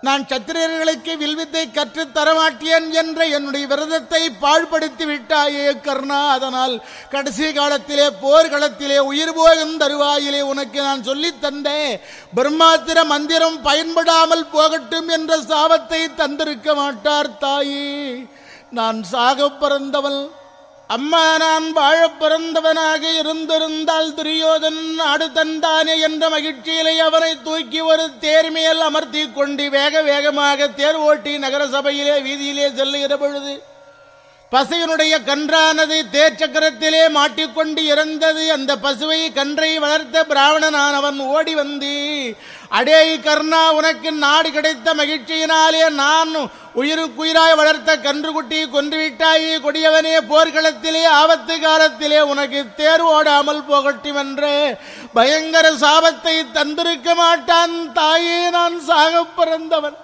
நான் சத்திரியர்களுக்கு வில்வித்தை கற்றுத் தரமாட்டேன் என்ற என்னுடைய விரதத்தை பாழ்படுத்தி விட்டாயே கர்ணா. அதனால் கடைசி காலத்திலே போர்க்களத்திலே உயிர் போகும் தருவாயிலே உனக்கு நான் சொல்லித் தந்தேன். பிரம்மாத்திர மந்திரம் பயன்படாமல் போகட்டும் என்ற சாபத்தை தந்திருக்க மாட்டார் தாயே. நான் சாகப் பிறந்தவள் அம்மா நான் வாழப் பிறந்தவனாக இருந்திருந்தால் துரியோதன் நாடு தந்தானே என்ற மகிழ்ச்சியிலே அவனை தூக்கி ஒரு தேர் அமர்த்தி கொண்டு வேக வேகமாக தேர் ஓட்டி நகர சபையிலே வீதியிலே செல்லுகிற பொழுது பசுவினுடைய கன்றானது தேர்ச்சக்கரத்திலே மாட்டிக்கொண்டு இறந்தது. அந்த பசுவை கன்றை வளர்த்த பிராமணனானவன் ஓடி வந்து அடே கர்ணா உனக்கு நாடு கிடைத்த மகிழ்ச்சியினாலே நான் உயிருக்குயிராய் வளர்த்த கன்றுகுட்டி கொன்றுவிட்டாயே கொடியவனே போர்க்களத்திலே ஆபத்து காலத்திலே உனக்கு தேர் ஓடாமல் போகட்டும் என்று பயங்கர சாபத்தை தந்திருக்க மாட்டான் தாயே நான் சாகப் பிறந்தவன்.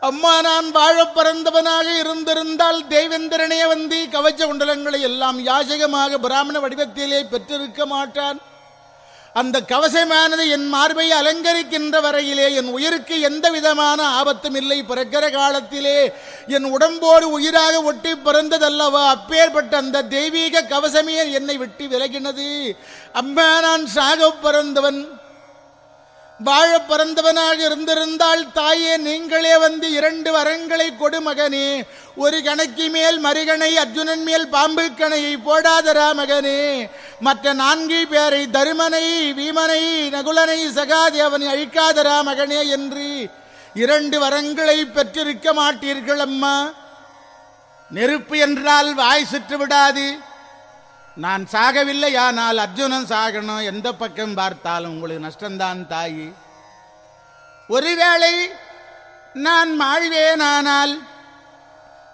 அம்மா நான் வாழ பிறந்தவனாக இருந்திருந்தால் தேவேந்திரனே வந்து கவச்ச குண்டலங்களை எல்லாம் யாசகமாக பிராமண வடிவத்திலே பெற்றிருக்க மாட்டான். அந்த கவசமானது என் மார்பை அலங்கரிக்கின்ற வரையிலே என் உயிருக்கு எந்த விதமான ஆபத்தும் இல்லை. பிறக்கிற காலத்திலே என் உடம்போடு உயிராக ஒட்டி பிறந்ததல்லவா? அப்பேற்பட்ட அந்த தெய்வீக கவசமே என்னை விட்டு விலகினது. அம்மா நான் சாக பிறந்தவன். வாழ பிறந்தவனாக இருந்திருந்தால் தாயே நீங்களே வந்து இரண்டு வரங்களை கொடு மகனே. ஒரு கணக்கு மேல் மறுகணை அர்ஜுனன் மேல் பாம்பு கணையை போடாதரா மகனே. மற்ற நான்கு பேரை தருமனை வீமனை நகுலனை சகாதேவனை அழிக்காதரா மகனே என்று இரண்டு வரங்களை பெற்றிருக்க மாட்டீர்கள் அம்மா. நெருப்பு என்றால் வாய் சுற்று விடாது. நான் சாகவில்லை ஆனால் அர்ஜுனன் சாகணும். எந்த பக்கம் பார்த்தாலும் உங்களுக்கு நஷ்டம்தான் தாயி. ஒருவேளை நான் மாழ்வேனானால்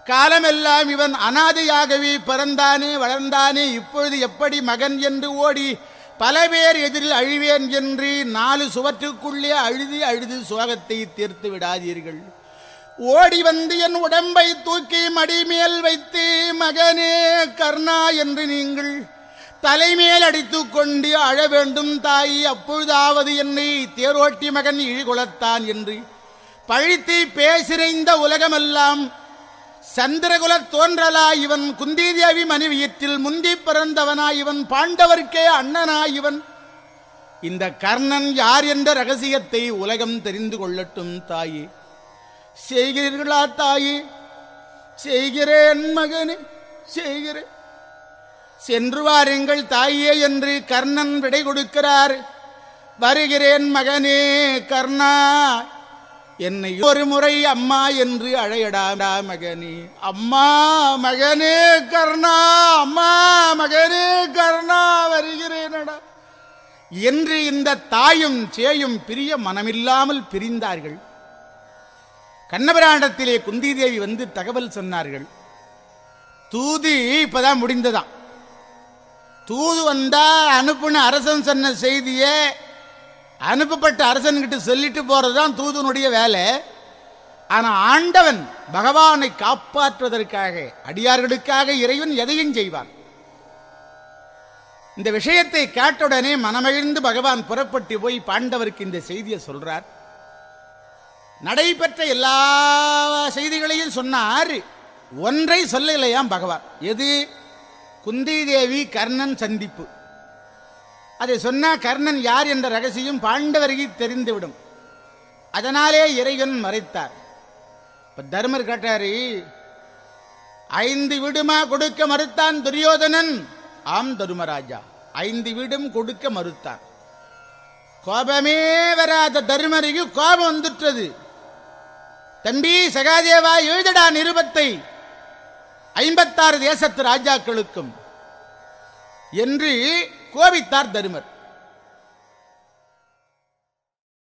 காலமெல்லாம் இவன் அனாதையாகவே பிறந்தானே வளர்ந்தானே இப்பொழுது எப்படி மகன் என்று ஓடி பல பேர் எதிரில் அழிவேன் என்று நாலு சுவற்றுக்குள்ளே அழுது அழுது சோகத்தை தீர்த்து விடாதீர்கள். ஓடி வந்து என் உடம்பை தூக்கி மடிமேல் வைத்து மகனே கர்ணா என்று நீங்கள் தலைமேல் அடித்துக் கொண்டு அழ வேண்டும் தாய். அப்பொழுதாவது என்னை தேரோட்டி மகன் இழிகுலத்தான் என்று பழித்து பேசிறைந்த உலகமெல்லாம் சந்திரகுல தோன்றலா. இவன் குந்தீதேவி மனைவியத்தில் முந்தி பிறந்தவனா. இவன் பாண்டவர்க்கே அண்ணனா. இவன் இந்த கர்ணன் யார் என்ற ரகசியத்தை உலகம் தெரிந்து கொள்ளட்டும் தாயே. செய்கிறீர்களா தாயே? செய்கிறேன் மகனே செய்கிறேன். சென்று வாருங்கள் தாயே என்று கர்ணன் விடை கொடுக்கிறார். வருகிறேன் மகனே கர்ணா என்னை ஒரு முறை அம்மா என்று அழையடாடா மகனே. அம்மா மகனே கர்ணா அம்மா மகனே கர்ணா வருகிறேனடா. என்று இந்த தாயும் சேயும் பிரிய மனமில்லாமல் பிரிந்தார்கள். கண்ணபிராண்டத்திலே குந்திதேவி வந்து தகவல் சொன்னார்கள். தூது இப்பதான் முடிந்ததாம். தூது வந்தா அனுப்புன அரசன் சொன்ன செய்தியை அனுப்பப்பட்ட அரசன்கிட்ட சொல்லிட்டு போறதுதான் தூதுனுடைய வேலை. ஆனா ஆண்டவன் பகவானை காப்பாற்றுவதற்காக அடியார்களுக்காக இறைவன் எதையும் செய்வான். இந்த விஷயத்தை கேட்டவுடனே மனமகிழ்ந்து பகவான் புறப்பட்டு போய் பாண்டவருக்கு இந்த செய்தியை சொல்றார். நடைபெற்ற எல்லா செய்திகளையும் சொன்னார். ஒன்றை சொல்லலையாம் பகவான். எது? குந்தி தேவி கர்ணன் சந்திப்பு. அதை சொன்னா கர்ணன் யார் என்ற ரகசியம் பாண்டவருக்கு தெரிந்துவிடும். அதனாலே இறைவன் மறைத்தார். இப்ப தர்மர் கேட்டாரு ஐந்து வீடுமா கொடுக்க மறுத்தான் துரியோதனன்? ஆம் தருமராஜா ஐந்து வீடும் கொடுக்க மறுத்தான். கோபமே வராத தருமருக்கு கோபம் வந்துட்டது தம்பி சகாதேவா எழுதடா நிருபத்தை. ஐம்பத்தாறு தேசத்து ராஜாக்களுக்கும் என்று கோபித்தார் தருமர்.